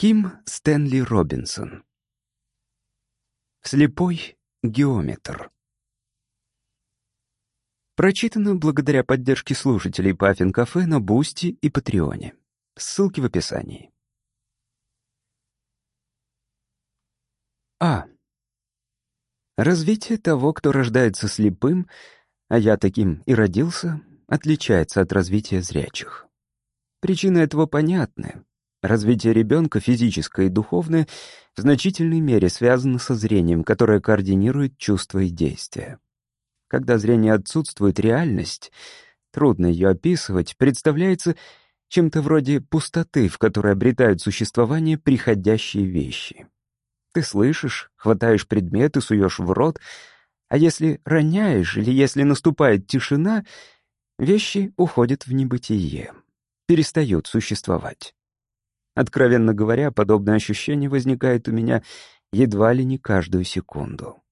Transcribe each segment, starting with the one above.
Ким Стэнли Робинсон. Слепой геометр. Прочитано благодаря поддержке слушателей Puffin Cafe на Boosty и Patreon е. Ссылки в описании. А. Развитие того, кто рождается слепым, а я таким и родился, отличается от развития зрячих. Причины этого понятны. Развитие ребенка, физическое и духовное, в значительной мере связано со зрением, которое координирует чувства и действия. Когда зрение отсутствует, реальность, трудно ее описывать, представляется чем-то вроде пустоты, в которой обретают существование приходящие вещи. Ты слышишь, хватаешь предметы, суешь в рот, а если роняешь или если наступает тишина, вещи уходят в небытие, перестают существовать. Откровенно говоря, подобное ощущение возникает у меня едва ли не каждую секунду.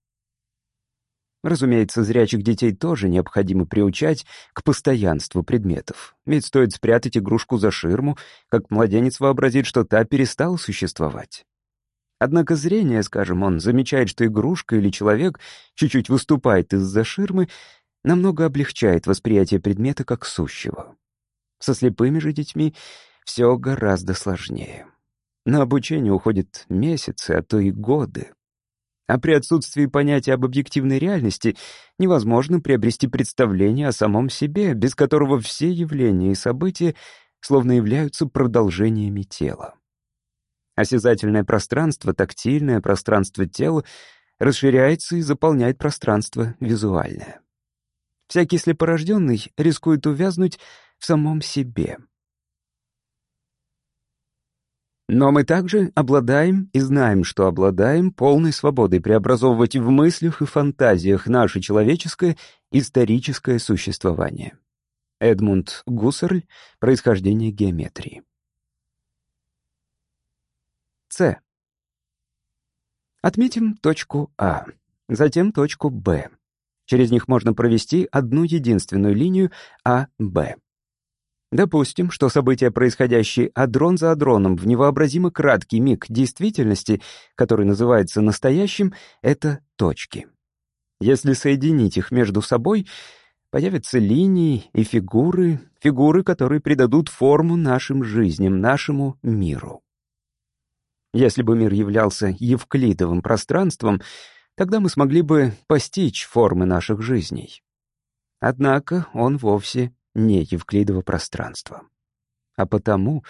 Разумеется, зрячих детей тоже необходимо приучать к постоянству предметов. Ведь стоит спрятать игрушку за ширму, как младенец вообразит, что та перестала существовать. Однако зрение, скажем, он замечает, что игрушка или человек чуть-чуть выступает из-за ширмы, намного облегчает восприятие предмета как сущего. Со слепыми же детьми все гораздо сложнее. На обучение уходят месяцы, а то и годы. А при отсутствии понятия об объективной реальности невозможно приобрести представление о самом себе, без которого все явления и события словно являются продолжениями тела. Осязательное пространство, тактильное пространство тела расширяется и заполняет пространство визуальное. Всякий слепорожденный рискует увязнуть в самом себе — но мы также обладаем и знаем, что обладаем полной свободой преобразовывать в мыслях и фантазиях наше человеческое историческое существование. Эдмунд Гуссерль «Происхождение геометрии». С. Отметим точку А, затем точку Б. Через них можно провести одну единственную линию АБ. Допустим, что события, происходящие адрон за адроном в невообразимо краткий миг действительности, который называется настоящим, это точки. Если соединить их между собой, появятся линии и фигуры, фигуры, которые придадут форму нашим жизням, нашему миру. Если бы мир являлся евклидовым пространством, тогда мы смогли бы постичь формы наших жизней. Однако он вовсе не Евклидово пространство. А потому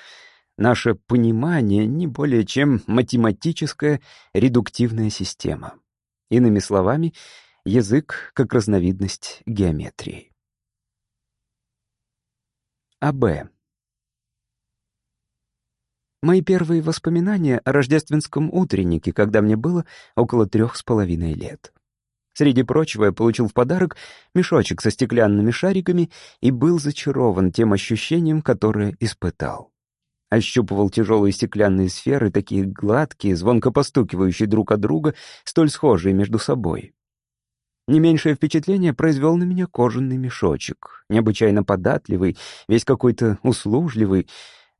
наше понимание не более чем математическая редуктивная система. Иными словами, язык как разновидность геометрии. АБ. Мои первые воспоминания о рождественском утреннике, когда мне было около трех с половиной лет. Среди прочего, я получил в подарок мешочек со стеклянными шариками и был зачарован тем ощущением, которое испытал. Ощупывал тяжелые стеклянные сферы, такие гладкие, звонко постукивающие друг от друга, столь схожие между собой. Не меньшее впечатление произвел на меня кожаный мешочек, необычайно податливый, весь какой-то услужливый.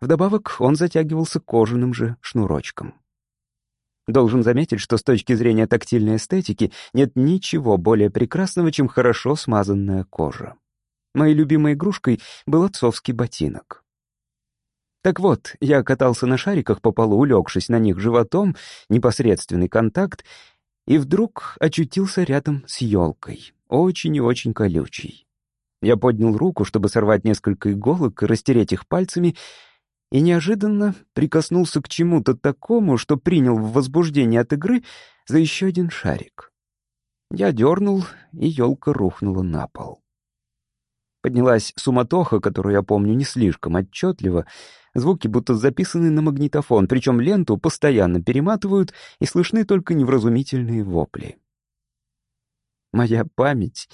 Вдобавок он затягивался кожаным же шнурочком. Должен заметить, что с точки зрения тактильной эстетики нет ничего более прекрасного, чем хорошо смазанная кожа. Моей любимой игрушкой был отцовский ботинок. Так вот, я катался на шариках по полу, улегшись на них животом, непосредственный контакт, и вдруг очутился рядом с елкой, очень и очень колючей. Я поднял руку, чтобы сорвать несколько иголок и растереть их пальцами, и неожиданно прикоснулся к чему-то такому, что принял в возбуждение от игры за еще один шарик. Я дернул, и елка рухнула на пол. Поднялась суматоха, которую я помню не слишком отчетливо. Звуки будто записаны на магнитофон, причем ленту постоянно перематывают, и слышны только невразумительные вопли. Моя память,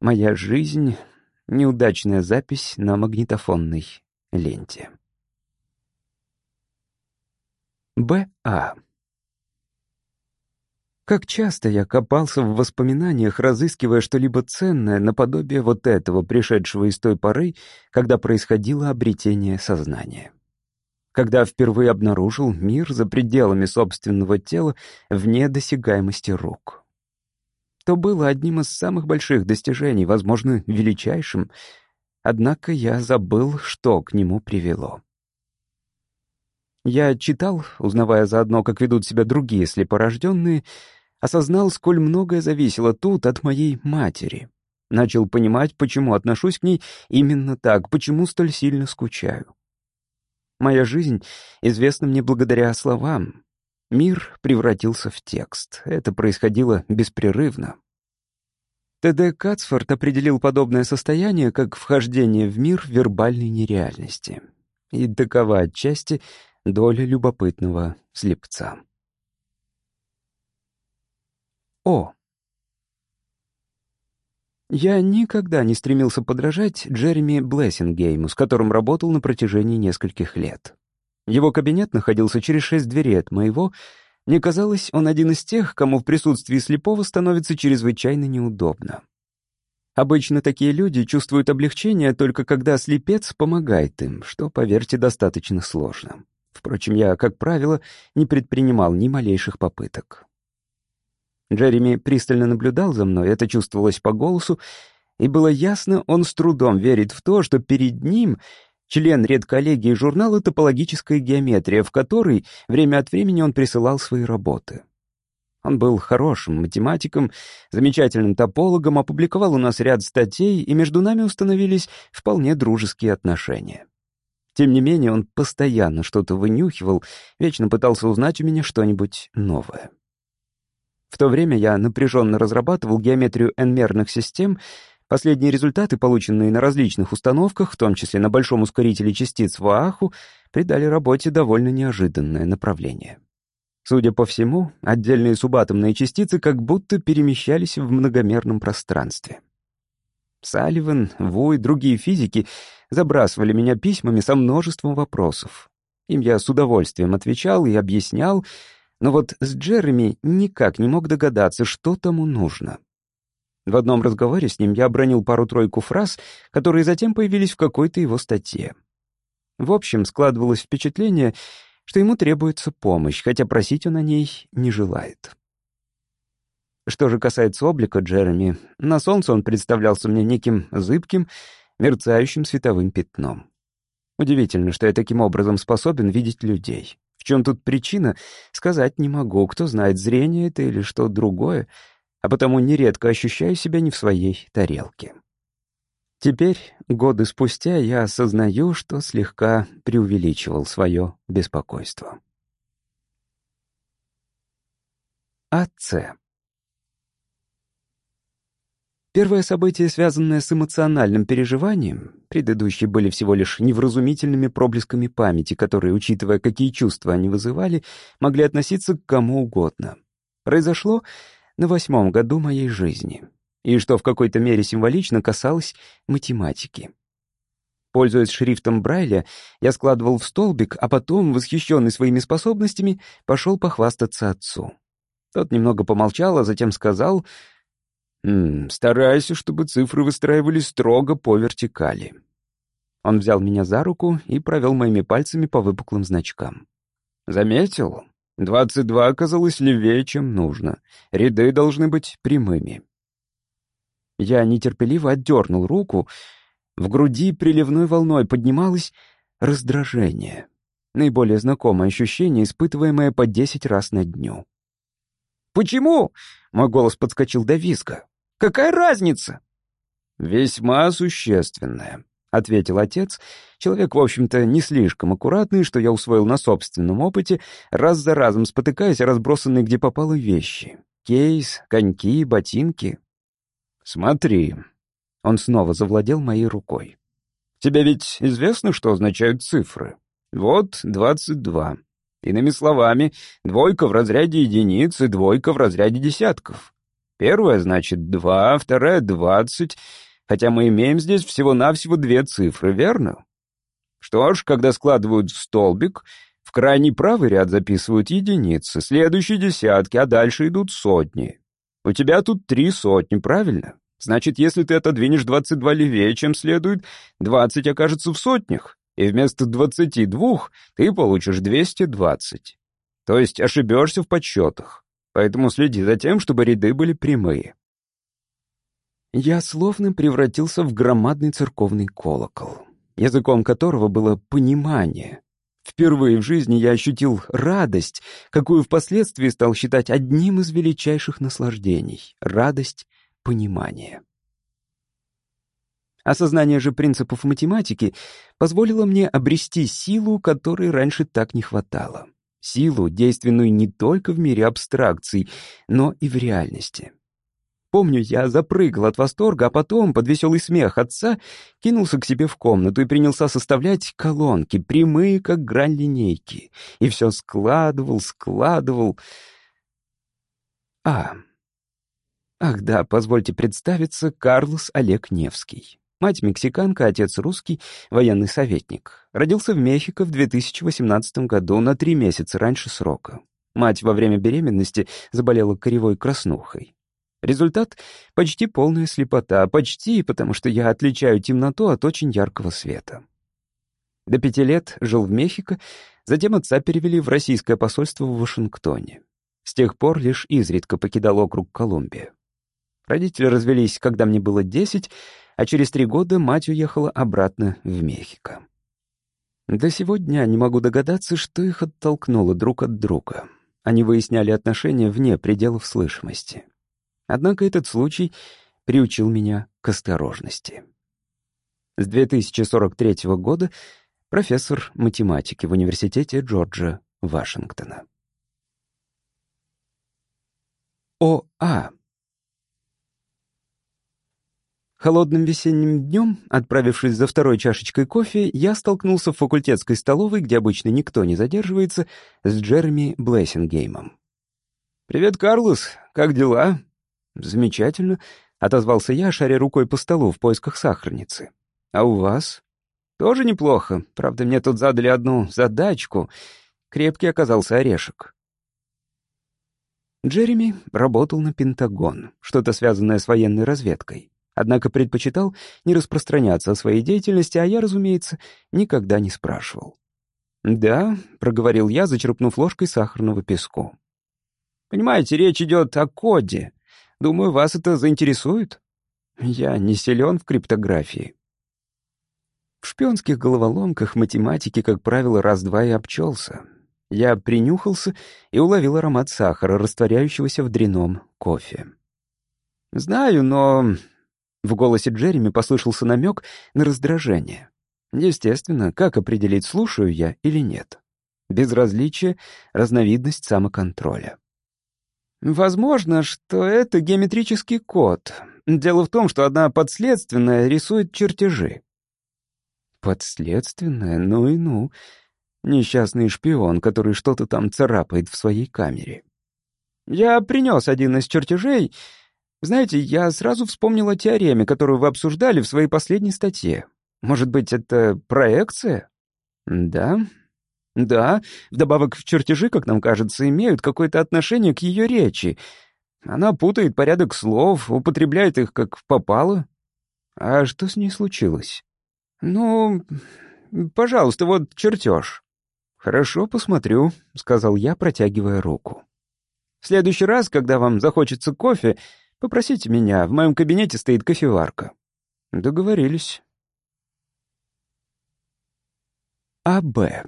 моя жизнь — неудачная запись на магнитофонной ленте. Б.А. Как часто я копался в воспоминаниях, разыскивая что-либо ценное наподобие вот этого, пришедшего из той поры, когда происходило обретение сознания. когда впервые обнаружил мир за пределами собственного тела вне досягаемости рук. То было одним из самых больших достижений, возможно, величайшим, однако я забыл, что к нему привело. Я читал, узнавая заодно, как ведут себя другие слепорожденные, осознал, сколь многое зависело тут от моей матери. Начал понимать, почему отношусь к ней именно так, почему столь сильно скучаю. Моя жизнь известна мне благодаря словам. Мир превратился в текст. Это происходило беспрерывно. Т.Д. Кацфорд определил подобное состояние как вхождение в мир вербальной нереальности. И такова отчасти доля любопытного слепца. О. Я никогда не стремился подражать Джереми Блессингейму, с которым работал на протяжении нескольких лет. Его кабинет находился через шесть дверей от моего. Мне казалось, он один из тех, кому в присутствии слепого становится чрезвычайно неудобно. Обычно такие люди чувствуют облегчение только когда слепец помогает им, что, поверьте, достаточно сложно. Впрочем, я, как правило, не предпринимал ни малейших попыток. Джереми пристально наблюдал за мной, это чувствовалось по голосу, и было ясно, он с трудом верит в то, что перед ним член редколлегии журнала «Топологическая геометрия», в который время от времени он присылал свои работы. Он был хорошим математиком, замечательным топологом, опубликовал у нас ряд статей, и между нами установились вполне дружеские отношения. Тем не менее, он постоянно что-то вынюхивал, вечно пытался узнать у меня что-нибудь новое. В то время я напряженно разрабатывал геометрию n-мерных систем, последние результаты, полученные на различных установках, в том числе на большом ускорителе частиц в Ааху, придали работе довольно неожиданное направление. Судя по всему, отдельные субатомные частицы как будто перемещались в многомерном пространстве. Салливан, Ву и другие физики забрасывали меня письмами со множеством вопросов. Им я с удовольствием отвечал и объяснял, но вот с Джереми никак не мог догадаться, что тому нужно. В одном разговоре с ним я обронил пару-тройку фраз, которые затем появились в какой-то его статье. В общем, складывалось впечатление, что ему требуется помощь, хотя просить он о ней не желает. Что же касается облика Джереми, на солнце он представлялся мне неким зыбким, мерцающим световым пятном. Удивительно, что я таким образом способен видеть людей. В чем тут причина, сказать не могу, кто знает, зрение это или что другое, а потому нередко ощущаю себя не в своей тарелке. Теперь, годы спустя, я осознаю, что слегка преувеличивал свое беспокойство. АЦ. Первое событие, связанное с эмоциональным переживанием, предыдущие были всего лишь невразумительными проблесками памяти, которые, учитывая, какие чувства они вызывали, могли относиться к кому угодно. Произошло на восьмом году моей жизни, и что в какой-то мере символично касалось математики. Пользуясь шрифтом Брайля, я складывал в столбик, а потом, восхищенный своими способностями, пошел похвастаться отцу. Тот немного помолчал, а затем сказал — М старайся, чтобы цифры выстраивались строго по вертикали. Он взял меня за руку и провел моими пальцами по выпуклым значкам. Заметил? Двадцать два оказалось левее, чем нужно. Ряды должны быть прямыми. Я нетерпеливо отдернул руку. В груди приливной волной поднималось раздражение. Наиболее знакомое ощущение, испытываемое по десять раз на дню. «Почему?» — мой голос подскочил до виска. Какая разница?» «Весьма существенная», — ответил отец, человек, в общем-то, не слишком аккуратный, что я усвоил на собственном опыте, раз за разом спотыкаясь о разбросанные где попало вещи. Кейс, коньки, ботинки. «Смотри». Он снова завладел моей рукой. «Тебе ведь известно, что означают цифры? Вот двадцать два. Иными словами, двойка в разряде единиц и двойка в разряде десятков. Первая значит два, вторая — двадцать, хотя мы имеем здесь всего-навсего две цифры, верно? Что ж, когда складывают столбик, в крайний правый ряд записывают единицы, следующие десятки, а дальше идут сотни. У тебя тут три сотни, правильно? Значит, если ты отодвинешь 22 левее, чем следует, 20 окажется в сотнях. и вместо 22 ты получишь 220. То есть ошибешься в подсчетах. Поэтому следи за тем, чтобы ряды были прямые. Я словно превратился в громадный церковный колокол, языком которого было понимание. Впервые в жизни я ощутил радость, какую впоследствии стал считать одним из величайших наслаждений — радость понимания. Осознание же принципов математики позволило мне обрести силу, которой раньше так не хватало. Силу, действенную не только в мире абстракций, но и в реальности. Помню, я запрыгал от восторга, а потом, под веселый смех отца, кинулся к себе в комнату и принялся составлять колонки, прямые, как грань линейки. И все складывал, складывал. А. Ах да, позвольте представиться, Карлос Олег Невский. Мать мексиканка, отец русский, военный советник. Родился в Мехико в 2018 году, на три месяца раньше срока. Мать во время беременности заболела коревой краснухой. Результат — почти полная слепота. Почти, потому что я отличаю темноту от очень яркого света. До пяти лет жил в Мехико, затем отца перевели в российское посольство в Вашингтоне. С тех пор лишь изредка покидал округ Колумбия. Родители развелись, когда мне было десять, а через три года мать уехала обратно в Мехико. До сегодня не могу догадаться, что их оттолкнуло друг от друга. Они выясняли отношения вне пределов слышимости. Однако этот случай приучил меня к осторожности. С 2043 года профессор математики в Университете Джорджа Вашингтона. ОА Холодным весенним днем, отправившись за второй чашечкой кофе, я столкнулся в факультетской столовой, где обычно никто не задерживается, с Джереми Блессингеймом. «Привет, Карлос, как дела?» «Замечательно», — отозвался я, шаря рукой по столу в поисках сахарницы. «А у вас?» «Тоже неплохо. Правда, мне тут задали одну задачку. Крепкий оказался орешек». Джереми работал на Пентагон, что-то связанное с военной разведкой однако предпочитал не распространяться о своей деятельности, а я, разумеется, никогда не спрашивал. «Да», — проговорил я, зачерпнув ложкой сахарного песку. «Понимаете, речь идет о коде. Думаю, вас это заинтересует. Я не силен в криптографии». В шпионских головоломках математики, как правило, раз-два и обчелся. Я принюхался и уловил аромат сахара, растворяющегося в дреном кофе. «Знаю, но в голосе Джереми послышался намек на раздражение. Естественно, как определить, слушаю я или нет? Безразличие — разновидность самоконтроля. Возможно, что это геометрический код. Дело в том, что одна подследственная рисует чертежи. Подследственная? Ну и ну. Несчастный шпион, который что-то там царапает в своей камере. Я принес один из чертежей — знаете, я сразу вспомнил о теореме, которую вы обсуждали в своей последней статье. Может быть, это проекция? Да. Да, вдобавок чертежи, как нам кажется, имеют какое-то отношение к ее речи. Она путает порядок слов, употребляет их как попало. А что с ней случилось? Ну, пожалуйста, вот чертеж. Хорошо, посмотрю, сказал я, протягивая руку. В следующий раз, когда вам захочется кофе, Попросите меня, в моем кабинете стоит кофеварка». Договорились. А.Б.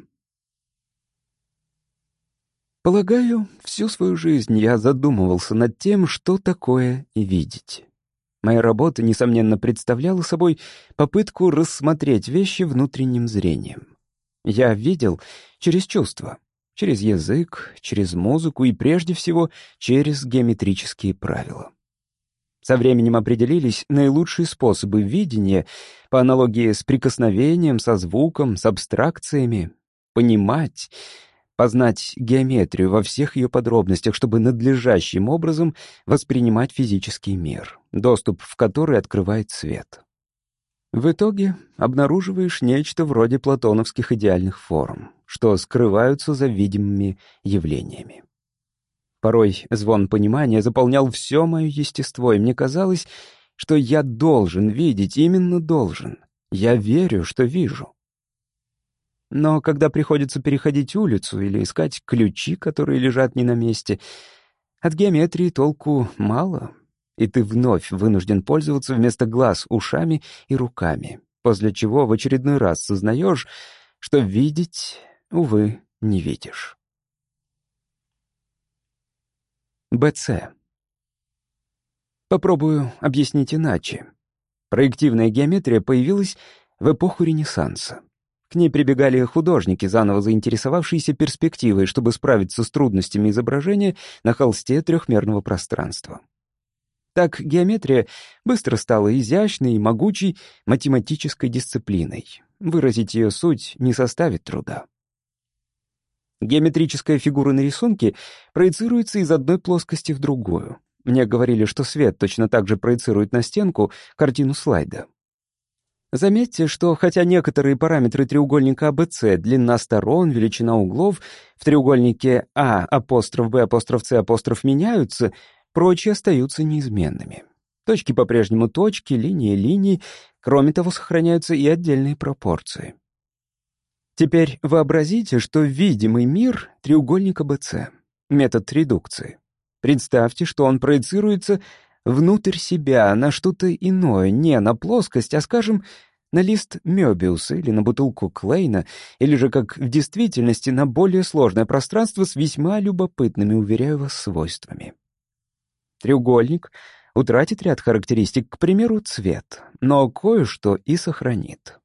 Полагаю, всю свою жизнь я задумывался над тем, что такое видеть. Моя работа, несомненно, представляла собой попытку рассмотреть вещи внутренним зрением. Я видел через чувства, через язык, через музыку и, прежде всего, через геометрические правила. Со временем определились наилучшие способы видения по аналогии с прикосновением, со звуком, с абстракциями. Понимать, познать геометрию во всех ее подробностях, чтобы надлежащим образом воспринимать физический мир, доступ в который открывает свет. В итоге обнаруживаешь нечто вроде платоновских идеальных форм, что скрываются за видимыми явлениями. Порой звон понимания заполнял все мое естество, и мне казалось, что я должен видеть, именно должен. Я верю, что вижу. Но когда приходится переходить улицу или искать ключи, которые лежат не на месте, от геометрии толку мало, и ты вновь вынужден пользоваться вместо глаз ушами и руками, после чего в очередной раз сознаешь, что видеть, увы, не видишь. БЦ. Попробую объяснить иначе. Проективная геометрия появилась в эпоху Ренессанса. К ней прибегали художники, заново заинтересовавшиеся перспективой, чтобы справиться с трудностями изображения на холсте трехмерного пространства. Так геометрия быстро стала изящной и могучей математической дисциплиной. Выразить ее суть не составит труда. Геометрическая фигура на рисунке проецируется из одной плоскости в другую. Мне говорили, что свет точно так же проецирует на стенку картину слайда. Заметьте, что хотя некоторые параметры треугольника ABC, длина сторон, величина углов, в треугольнике А, апостроф Б, апостроф С, апостроф меняются, прочие остаются неизменными. Точки по-прежнему точки, линии линии, кроме того, сохраняются и отдельные пропорции. Теперь вообразите, что видимый мир — треугольник АБЦ, метод редукции. Представьте, что он проецируется внутрь себя, на что-то иное, не на плоскость, а, скажем, на лист Мёбиуса или на бутылку Клейна, или же, как в действительности, на более сложное пространство с весьма любопытными, уверяю вас, свойствами. Треугольник утратит ряд характеристик, к примеру, цвет, но кое-что и сохранит.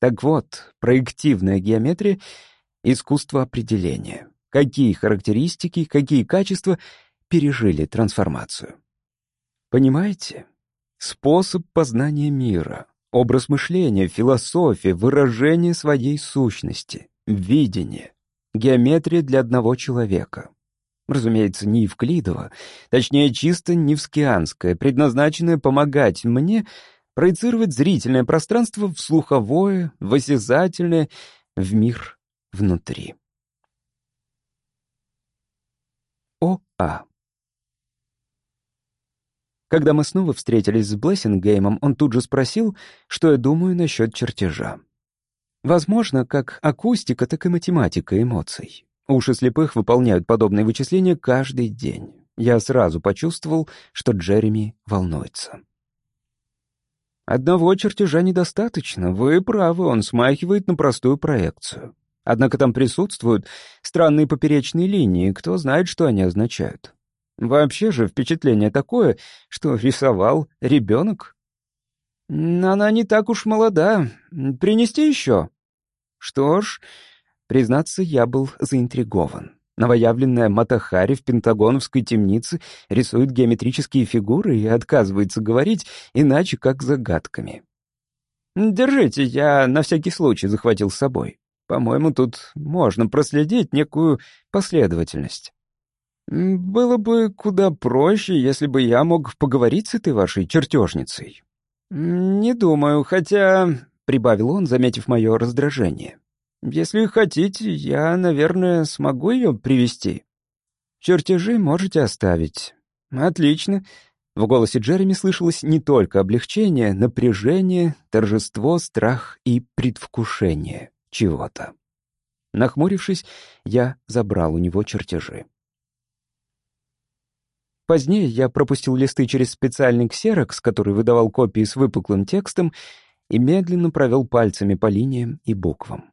Так вот, проективная геометрия — искусство определения. Какие характеристики, какие качества пережили трансформацию. Понимаете? Способ познания мира, образ мышления, философия, выражение своей сущности, видение, геометрия для одного человека. Разумеется, не Евклидова, точнее, чисто невскианская, предназначенная помогать мне проецировать зрительное пространство в слуховое, в осязательное, в мир внутри. О.А. Когда мы снова встретились с Блессингеймом, он тут же спросил, что я думаю насчет чертежа. Возможно, как акустика, так и математика эмоций. Уши слепых выполняют подобные вычисления каждый день. Я сразу почувствовал, что Джереми волнуется. Одного чертежа недостаточно, вы правы, он смахивает на простую проекцию. Однако там присутствуют странные поперечные линии, кто знает, что они означают. Вообще же впечатление такое, что рисовал ребенок. Она не так уж молода. Принести еще? Что ж, признаться, я был заинтригован. Новоявленная Матахари в пентагоновской темнице рисует геометрические фигуры и отказывается говорить иначе, как загадками. «Держите, я на всякий случай захватил с собой. По-моему, тут можно проследить некую последовательность». «Было бы куда проще, если бы я мог поговорить с этой вашей чертежницей». «Не думаю, хотя...» — прибавил он, заметив мое раздражение. «Если хотите, я, наверное, смогу ее привести. Чертежи можете оставить». «Отлично». В голосе Джереми слышалось не только облегчение, напряжение, торжество, страх и предвкушение чего-то. Нахмурившись, я забрал у него чертежи. Позднее я пропустил листы через специальный ксерокс, который выдавал копии с выпуклым текстом, и медленно провел пальцами по линиям и буквам.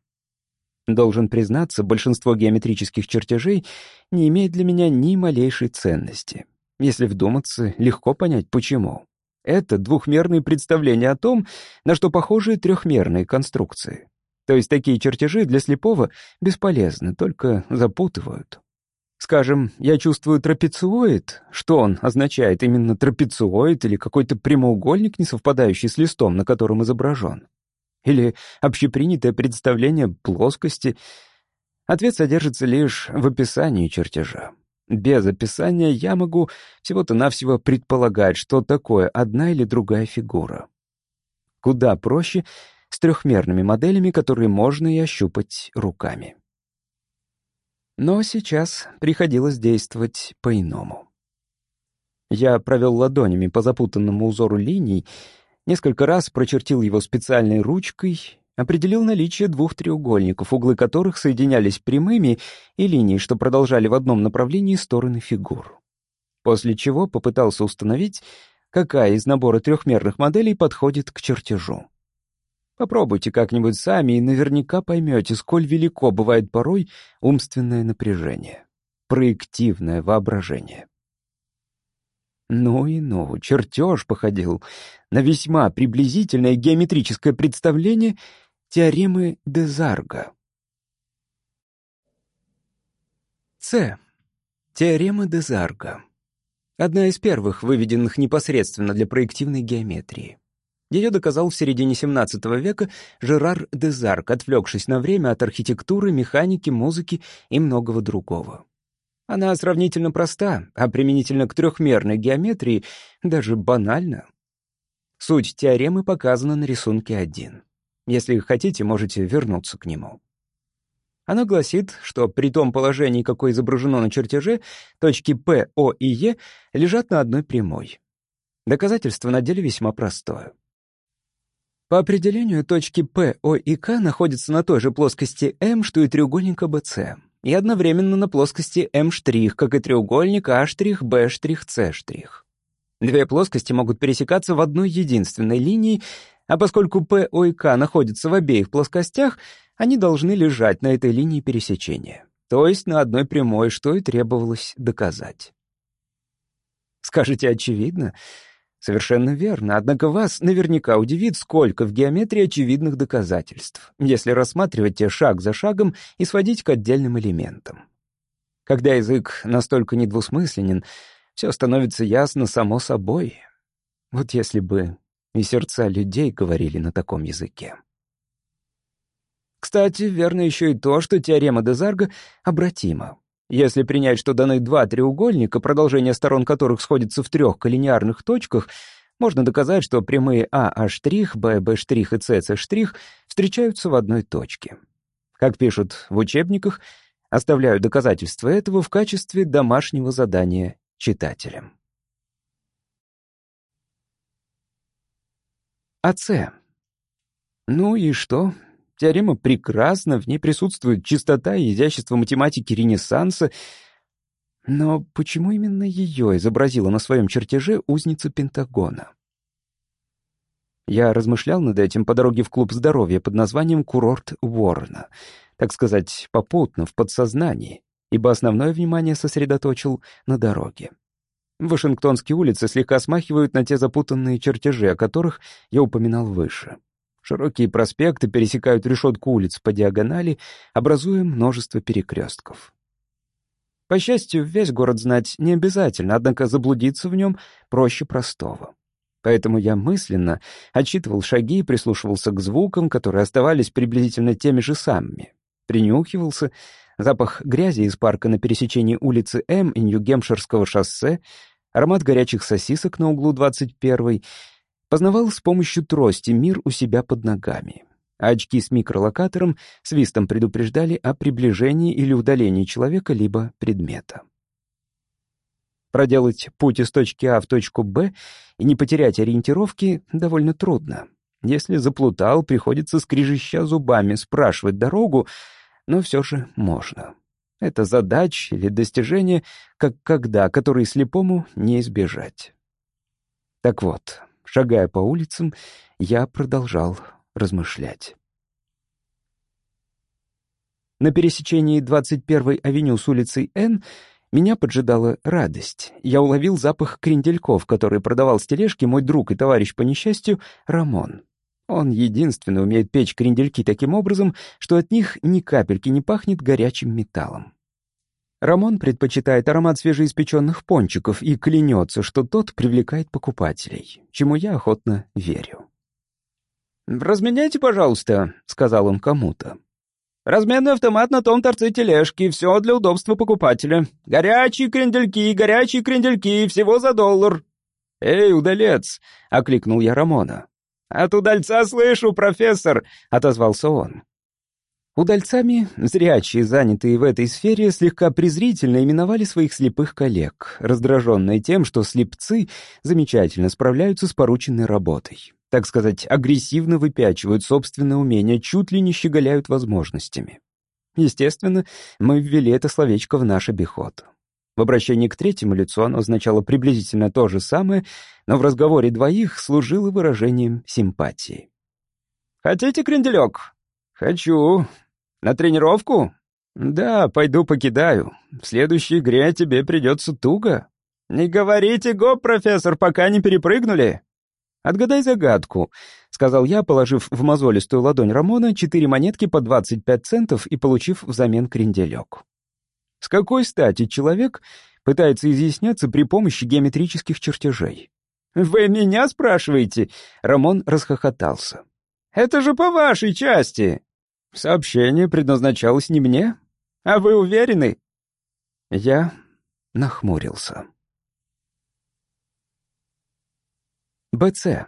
Должен признаться, большинство геометрических чертежей не имеет для меня ни малейшей ценности. Если вдуматься, легко понять, почему. Это двухмерные представления о том, на что похожи трехмерные конструкции. То есть такие чертежи для слепого бесполезны, только запутывают. Скажем, я чувствую трапециоид. Что он означает? Именно трапециоид или какой-то прямоугольник, не совпадающий с листом, на котором изображен? Или общепринятое представление плоскости? Ответ содержится лишь в описании чертежа. Без описания я могу всего-то навсего предполагать, что такое одна или другая фигура. Куда проще с трехмерными моделями, которые можно и ощупать руками. Но сейчас приходилось действовать по-иному. Я провел ладонями по запутанному узору линий, несколько раз прочертил его специальной ручкой определил наличие двух треугольников, углы которых соединялись прямыми, и линии, что продолжали в одном направлении стороны фигур. После чего попытался установить, какая из набора трехмерных моделей подходит к чертежу. Попробуйте как-нибудь сами, и наверняка поймете, сколь велико бывает порой умственное напряжение, проективное воображение. Ну и ну, чертеж походил на весьма приблизительное геометрическое представление теоремы Дезарга. С. Теорема Дезарга. Одна из первых, выведенных непосредственно для проективной геометрии. Ее доказал в середине XVII века Жерар Дезарк, отвлекшись на время от архитектуры, механики, музыки и многого другого. Она сравнительно проста, а применительно к трехмерной геометрии даже банальна. Суть теоремы показана на рисунке 1. Если хотите, можете вернуться к нему. Она гласит, что при том положении, какое изображено на чертеже, точки P, O и E лежат на одной прямой. Доказательство на деле весьма простое. По определению, точки P, O и K находятся на той же плоскости M, что и треугольник ABC, и одновременно на плоскости M', как и треугольник A', B', C'. Две плоскости могут пересекаться в одной единственной линии, а поскольку P, O и K находятся в обеих плоскостях, они должны лежать на этой линии пересечения, то есть на одной прямой, что и требовалось доказать. Скажете, очевидно? Совершенно верно, однако вас наверняка удивит, сколько в геометрии очевидных доказательств, если рассматривать те шаг за шагом и сводить к отдельным элементам. Когда язык настолько недвусмысленен, все становится ясно само собой. Вот если бы и сердца людей говорили на таком языке. Кстати, верно еще и то, что теорема Дезарга обратима. Если принять, что даны два треугольника, продолжение сторон которых сходится в трех коллинеарных точках, можно доказать, что прямые АА'Б, ББ' и СЦ' встречаются в одной точке. Как пишут в учебниках, оставляю доказательства этого в качестве домашнего задания читателям. АЦ. Ну и что? Теорема прекрасна, в ней присутствует чистота и изящество математики Ренессанса. Но почему именно ее изобразила на своем чертеже узница Пентагона? Я размышлял над этим по дороге в клуб здоровья под названием «Курорт Уоррена», так сказать, попутно, в подсознании, ибо основное внимание сосредоточил на дороге. Вашингтонские улицы слегка смахивают на те запутанные чертежи, о которых я упоминал выше. Широкие проспекты пересекают решетку улиц по диагонали, образуя множество перекрестков. По счастью, весь город знать не обязательно, однако заблудиться в нем проще простого. Поэтому я мысленно отчитывал шаги и прислушивался к звукам, которые оставались приблизительно теми же самыми. Принюхивался. Запах грязи из парка на пересечении улицы М и Нью-Гемпширского шоссе, аромат горячих сосисок на углу 21-й Познавал с помощью трости мир у себя под ногами. Очки с микролокатором свистом предупреждали о приближении или удалении человека либо предмета. Проделать путь из точки А в точку Б и не потерять ориентировки довольно трудно. Если заплутал, приходится скрижища зубами спрашивать дорогу, но все же можно. Это задача или достижение, как когда, которые слепому не избежать. Так вот, Шагая по улицам, я продолжал размышлять. На пересечении 21-й авеню с улицей Н меня поджидала радость. Я уловил запах крендельков, который продавал с тележки мой друг и товарищ по несчастью Рамон. Он единственный умеет печь крендельки таким образом, что от них ни капельки не пахнет горячим металлом. Рамон предпочитает аромат свежеиспеченных пончиков и клянется, что тот привлекает покупателей, чему я охотно верю. «Разменяйте, пожалуйста», — сказал он кому-то. «Разменный автомат на том торце тележки, все для удобства покупателя. Горячие крендельки, горячие крендельки, всего за доллар». «Эй, удалец!» — окликнул я Рамона. «От удальца слышу, профессор!» — отозвался он. Удальцами зрячие, занятые в этой сфере, слегка презрительно именовали своих слепых коллег, раздраженные тем, что слепцы замечательно справляются с порученной работой. так сказать, агрессивно выпячивают собственное умение, чуть ли не щеголяют возможностями. Естественно, мы ввели это словечко в наш обиход. В обращении к третьему лицу оно означало приблизительно то же самое, но в разговоре двоих служило выражением симпатии. «Хотите кренделек?» «Хочу. На тренировку?» «Да, пойду покидаю. В следующей игре тебе придется туго». «Не говорите гоп, профессор, пока не перепрыгнули». «Отгадай загадку», — сказал я, положив в мозолистую ладонь Рамона четыре монетки по 25 центов и получив взамен кренделек. С какой стати человек пытается изъясняться при помощи геометрических чертежей? «Вы меня спрашиваете?» Рамон расхохотался. «Это же по вашей части!» «Сообщение предназначалось не мне. А вы уверены?» Я нахмурился. БЦ.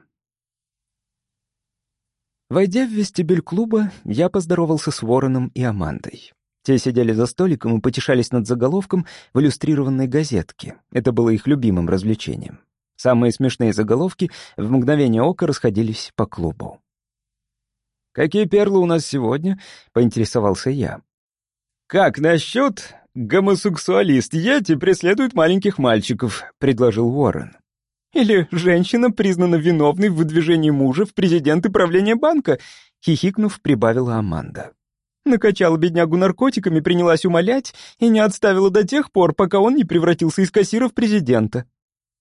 Войдя в вестибюль клуба, я поздоровался с Вороном и Амандой. Те сидели за столиком и потешались над заголовком в иллюстрированной газетке. Это было их любимым развлечением. Самые смешные заголовки в мгновение ока расходились по клубу. «Какие перлы у нас сегодня?» — поинтересовался я. «Как насчет гомосексуалист Йети преследует маленьких мальчиков?» — предложил Уоррен. «Или женщина признана виновной в выдвижении мужа в президенты правления банка», — хихикнув, прибавила Аманда. Накачала беднягу наркотиками, принялась умолять и не отставила до тех пор, пока он не превратился из кассира в президента.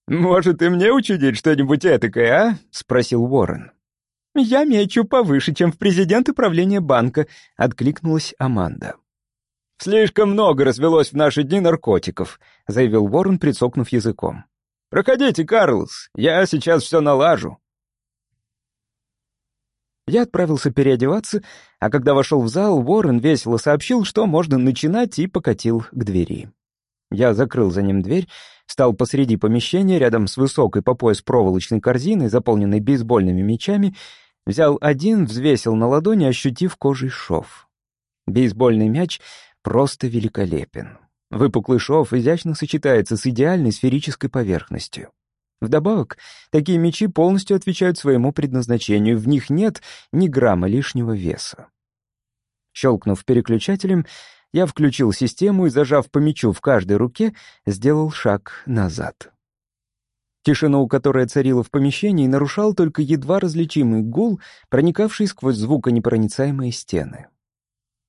«Может, и мне учудить что-нибудь этакое, а?» — спросил Уоррен. «Я мечу повыше, чем в президенты правления банка», — откликнулась Аманда. «Слишком много развелось в наши дни наркотиков», — заявил Уоррен, прицокнув языком. «Проходите, Карлс, я сейчас все налажу». Я отправился переодеваться, а когда вошел в зал, Уоррен весело сообщил, что можно начинать, и покатил к двери. Я закрыл за ним дверь, стал посреди помещения, рядом с высокой по пояс проволочной корзиной, заполненной бейсбольными мячами, взял один, взвесил на ладони, ощутив кожей шов. Бейсбольный мяч просто великолепен. Выпуклый шов изящно сочетается с идеальной сферической поверхностью. Вдобавок, такие мечи полностью отвечают своему предназначению, в них нет ни грамма лишнего веса. Щелкнув переключателем, я включил систему и, зажав по мячу в каждой руке, сделал шаг назад. Тишину, которая царила в помещении, нарушал только едва различимый гул, проникавший сквозь звуконепроницаемые стены.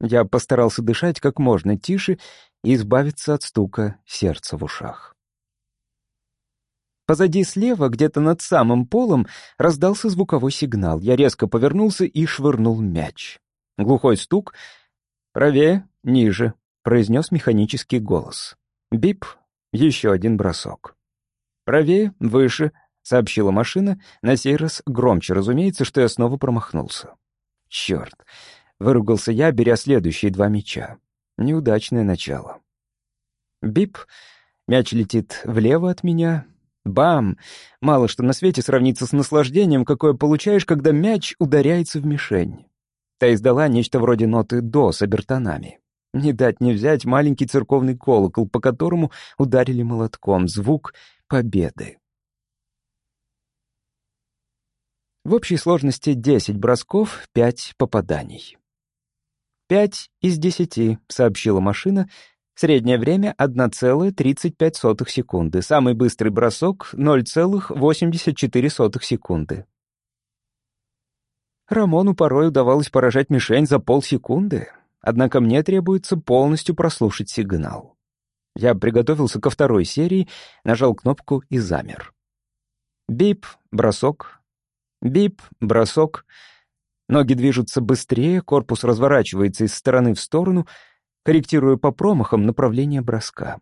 Я постарался дышать как можно тише и избавиться от стука сердца в ушах. Позади слева, где-то над самым полом, раздался звуковой сигнал. Я резко повернулся и швырнул мяч. Глухой стук. «Правее, ниже», — произнес механический голос. Бип, еще один бросок. «Правее, выше», — сообщила машина, на сей раз громче, разумеется, что я снова промахнулся. «Черт!» — выругался я, беря следующие два мяча. Неудачное начало. Бип, мяч летит влево от меня, Бам! Мало что на свете сравнится с наслаждением, какое получаешь, когда мяч ударяется в мишень. Та издала нечто вроде ноты «до» с обертонами. Не дать не взять маленький церковный колокол, по которому ударили молотком. Звук победы. В общей сложности 10 бросков, 5 попаданий. «Пять из десяти», — сообщила машина, Среднее время — 1,35 секунды. Самый быстрый бросок — 0,84 секунды. Рамону порой удавалось поражать мишень за полсекунды, однако мне требуется полностью прослушать сигнал. Я приготовился ко второй серии, нажал кнопку и замер. Бип, бросок. Бип, бросок. Ноги движутся быстрее, корпус разворачивается из стороны в сторону — корректируя по промахам направление броска.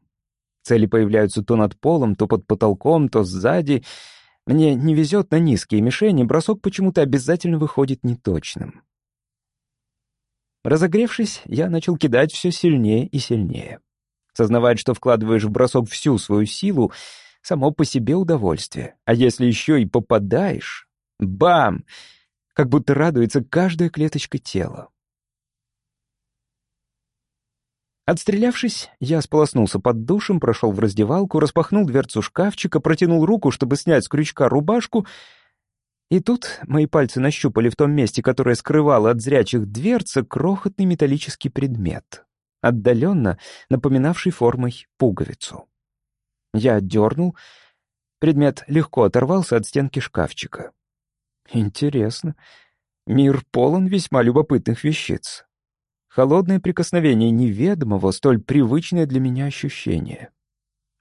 Цели появляются то над полом, то под потолком, то сзади. Мне не везет на низкие мишени, бросок почему-то обязательно выходит неточным. Разогревшись, я начал кидать все сильнее и сильнее. Сознавать, что вкладываешь в бросок всю свою силу, само по себе удовольствие. А если еще и попадаешь... Бам! Как будто радуется каждая клеточка тела. Отстрелявшись, я сполоснулся под душем, прошел в раздевалку, распахнул дверцу шкафчика, протянул руку, чтобы снять с крючка рубашку. И тут мои пальцы нащупали в том месте, которое скрывало от зрячих дверца, крохотный металлический предмет, отдаленно напоминавший формой пуговицу. Я дернул, предмет легко оторвался от стенки шкафчика. Интересно. Мир полон весьма любопытных вещиц. Холодное прикосновение неведомого, столь привычное для меня ощущение.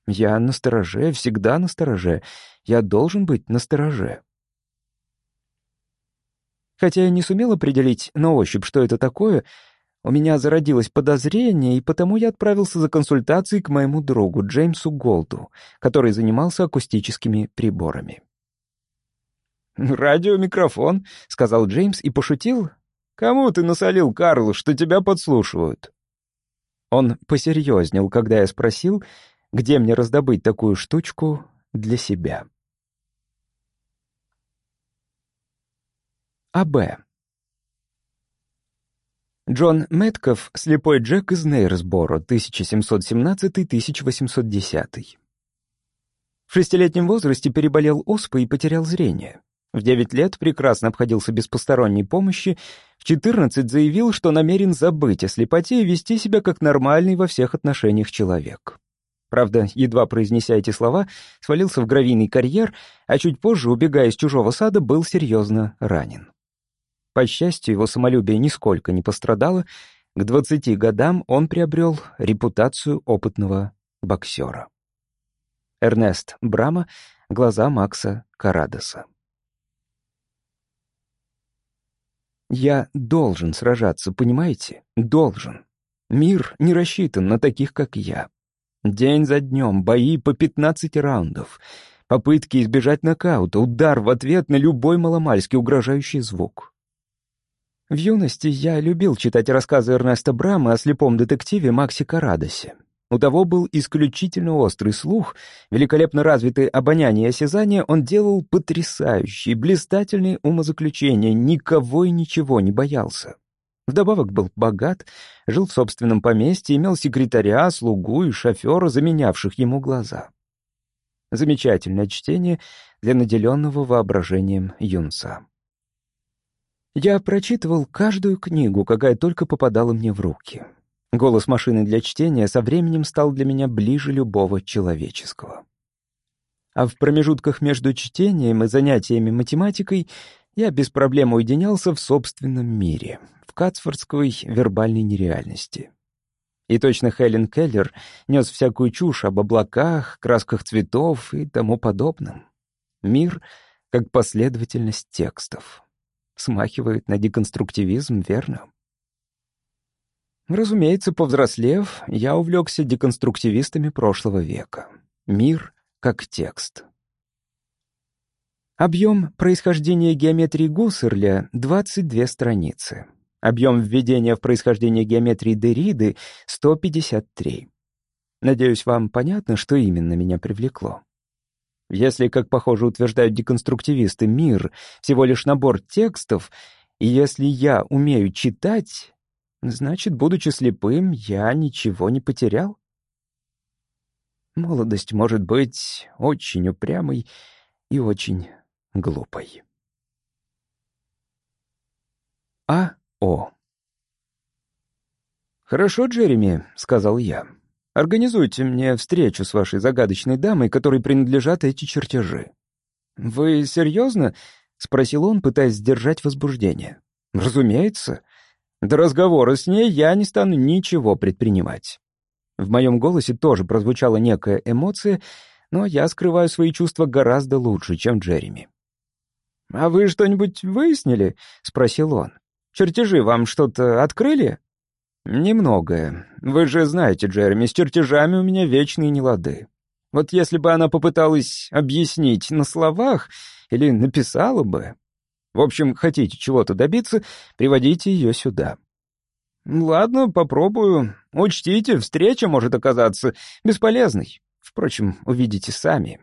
Я настороже, всегда настороже. Я должен быть настороже. Хотя я не сумел определить на ощупь, что это такое, у меня зародилось подозрение, и потому я отправился за консультацией к моему другу Джеймсу Голду, который занимался акустическими приборами. «Радиомикрофон», — сказал Джеймс и пошутил. «Кому ты насолил, Карл, что тебя подслушивают?» Он посерьезнел, когда я спросил, где мне раздобыть такую штучку для себя. А.Б. Джон Мэтков, слепой Джек из Нейрсборо, 1717-1810. В шестилетнем возрасте переболел оспой и потерял зрение. В девять лет прекрасно обходился без посторонней помощи, в четырнадцать заявил, что намерен забыть о слепоте и вести себя как нормальный во всех отношениях человек. Правда, едва произнеся эти слова, свалился в гравийный карьер, а чуть позже, убегая из чужого сада, был серьезно ранен. По счастью, его самолюбие нисколько не пострадало. К 20 годам он приобрел репутацию опытного боксера. Эрнест Брама, глаза Макса Карадеса. Я должен сражаться, понимаете? Должен. Мир не рассчитан на таких, как я. День за днем, бои по 15 раундов, попытки избежать нокаута, удар в ответ на любой маломальский угрожающий звук. В юности я любил читать рассказы Эрнеста Брама о слепом детективе Максе Карадосе. У того был исключительно острый слух, великолепно развитое обоняние и осязание, он делал потрясающие, блистательные умозаключения, никого и ничего не боялся. Вдобавок был богат, жил в собственном поместье, имел секретаря, слугу и шофера, заменявших ему глаза. Замечательное чтение для наделенного воображением юнца. Я прочитывал каждую книгу, какая только попадала мне в руки. Голос машины для чтения со временем стал для меня ближе любого человеческого. А в промежутках между чтением и занятиями математикой я без проблем уединялся в собственном мире, в кацфордской вербальной нереальности. И точно Хелен Келлер нес всякую чушь об облаках, красках цветов и тому подобном. Мир как последовательность текстов. Смахивает на деконструктивизм, верно? Разумеется, повзрослев, я увлекся деконструктивистами прошлого века. Мир как текст. Объем происхождения геометрии Гуссерля — 22 страницы. Объем введения в происхождение геометрии Дериды — 153. Надеюсь, вам понятно, что именно меня привлекло. Если, как похоже утверждают деконструктивисты, мир — всего лишь набор текстов, и если я умею читать, значит, будучи слепым, я ничего не потерял. Молодость может быть очень упрямой и очень глупой. А. О. «Хорошо, Джереми», — сказал я. Организуйте мне встречу с вашей загадочной дамой, которой принадлежат эти чертежи». «Вы серьезно?» — спросил он, пытаясь сдержать возбуждение. «Разумеется. До разговора с ней я не стану ничего предпринимать». В моем голосе тоже прозвучала некая эмоция, но я скрываю свои чувства гораздо лучше, чем Джереми. «А вы что-нибудь выяснили?» — спросил он. «Чертежи вам что-то открыли?» «Немногое. Вы же знаете, Джереми, с чертежами у меня вечные нелады. Вот если бы она попыталась объяснить на словах или написала бы... В общем, хотите чего-то добиться, приводите ее сюда». «Ладно, попробую. Учтите, встреча может оказаться бесполезной. Впрочем, увидите сами».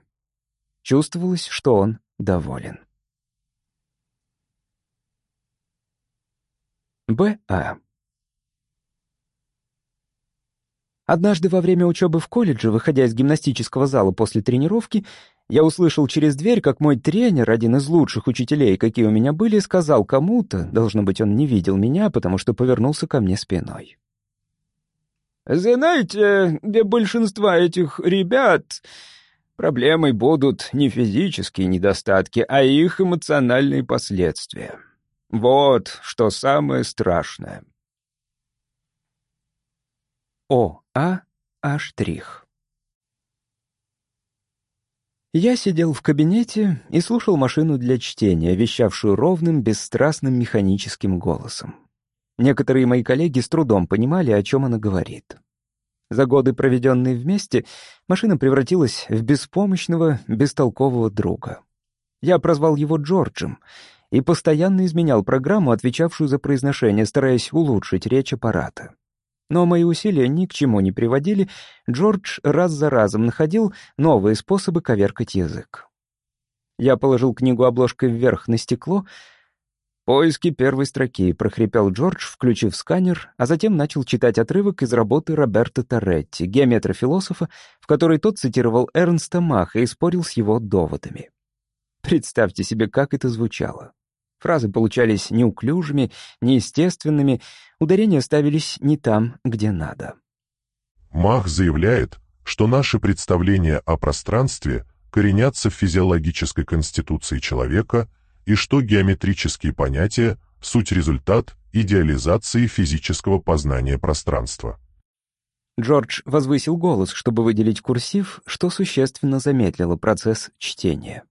Чувствовалось, что он доволен. Б.А. Однажды во время учебы в колледже, выходя из гимнастического зала после тренировки, Я услышал через дверь, как мой тренер, один из лучших учителей, какие у меня были, сказал кому-то, должно быть, он не видел меня, потому что повернулся ко мне спиной. «Знаете, для большинства этих ребят проблемой будут не физические недостатки, а их эмоциональные последствия. Вот что самое страшное». О. А. А. Штрих я сидел в кабинете и слушал машину для чтения, вещавшую ровным, бесстрастным механическим голосом. Некоторые мои коллеги с трудом понимали, о чем она говорит. За годы, проведенные вместе, машина превратилась в беспомощного, бестолкового друга. Я прозвал его Джорджем и постоянно изменял программу, отвечавшую за произношение, стараясь улучшить речь аппарата. Но мои усилия ни к чему не приводили, Джордж раз за разом находил новые способы коверкать язык. Я положил книгу обложкой вверх на стекло. «Поиски первой строки», — прохрипел Джордж, включив сканер, а затем начал читать отрывок из работы Роберта Торетти, геометра-философа, в которой тот цитировал Эрнста Маха и спорил с его доводами. Представьте себе, как это звучало. Фразы получались неуклюжими, неестественными, ударения ставились не там, где надо. Мах заявляет, что наши представления о пространстве коренятся в физиологической конституции человека и что геометрические понятия — суть результат идеализации физического познания пространства. Джордж возвысил голос, чтобы выделить курсив, что существенно замедлило процесс чтения.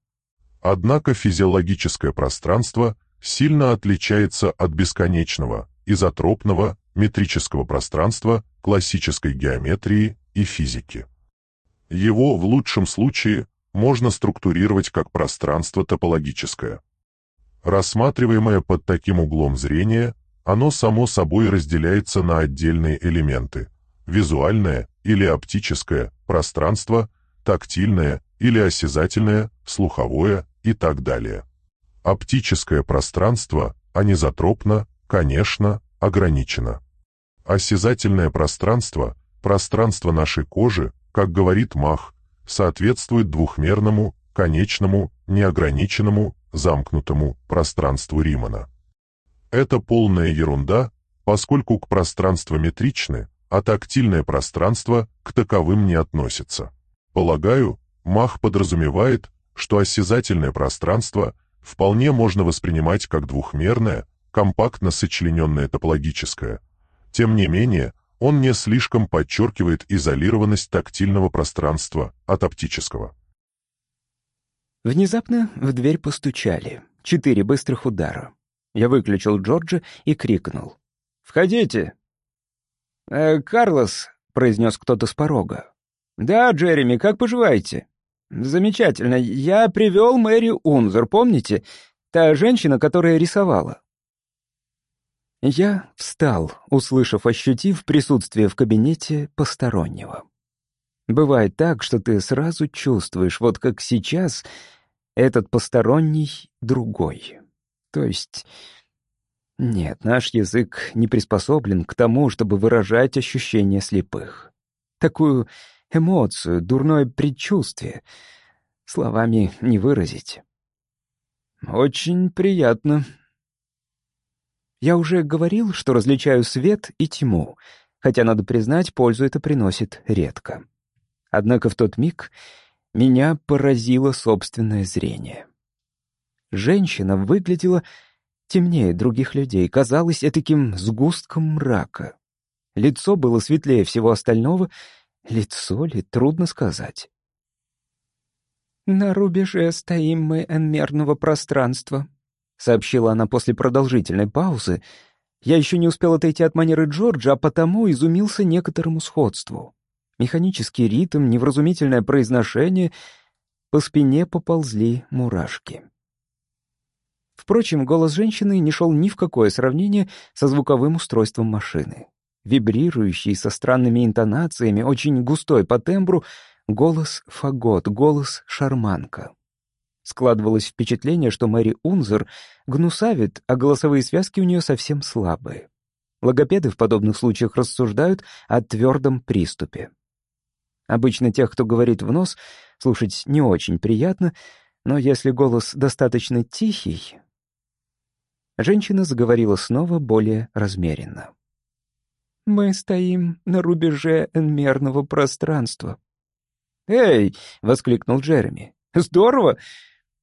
Однако физиологическое пространство сильно отличается от бесконечного, изотропного, метрического пространства классической геометрии и физики. Его в лучшем случае можно структурировать как пространство топологическое. Рассматриваемое под таким углом зрения, оно само собой разделяется на отдельные элементы – визуальное или оптическое пространство, тактильное или осязательное, слуховое и так далее. Оптическое пространство анизотропно, конечно, ограничено. Осязательное пространство, пространство нашей кожи, как говорит Мах, соответствует двухмерному, конечному, неограниченному, замкнутому пространству Римана. Это полная ерунда, поскольку к пространству метричны, а тактильное пространство к таковым не относится. Полагаю, Мах подразумевает, что осязательное пространство вполне можно воспринимать как двухмерное, компактно сочлененное топологическое. Тем не менее, он не слишком подчеркивает изолированность тактильного пространства от оптического. Внезапно в дверь постучали. Четыре быстрых удара. Я выключил Джорджа и крикнул. «Входите!» «Э, «Карлос», — произнес кто-то с порога. «Да, Джереми, как поживаете?» «Замечательно. Я привел Мэри Унзер, помните? Та женщина, которая рисовала». Я встал, услышав, ощутив присутствие в кабинете постороннего. Бывает так, что ты сразу чувствуешь, вот как сейчас, этот посторонний другой. То есть... Нет, наш язык не приспособлен к тому, чтобы выражать ощущения слепых. Такую эмоцию, дурное предчувствие. Словами не выразить. «Очень приятно». Я уже говорил, что различаю свет и тьму, хотя, надо признать, пользу это приносит редко. Однако в тот миг меня поразило собственное зрение. Женщина выглядела темнее других людей, казалась таким сгустком мрака. Лицо было светлее всего остального — Лицо ли, трудно сказать. «На рубеже стоим мы энмерного пространства», — сообщила она после продолжительной паузы. Я еще не успел отойти от манеры Джорджа, а потому изумился некоторому сходству. Механический ритм, невразумительное произношение. По спине поползли мурашки. Впрочем, голос женщины не шел ни в какое сравнение со звуковым устройством машины вибрирующий со странными интонациями, очень густой по тембру, голос фагот, голос шарманка. Складывалось впечатление, что Мэри Унзер гнусавит, а голосовые связки у нее совсем слабые. Логопеды в подобных случаях рассуждают о твердом приступе. Обычно тех, кто говорит в нос, слушать не очень приятно, но если голос достаточно тихий... Женщина заговорила снова более размеренно. «Мы стоим на рубеже энмерного пространства». «Эй!» — воскликнул Джереми. «Здорово!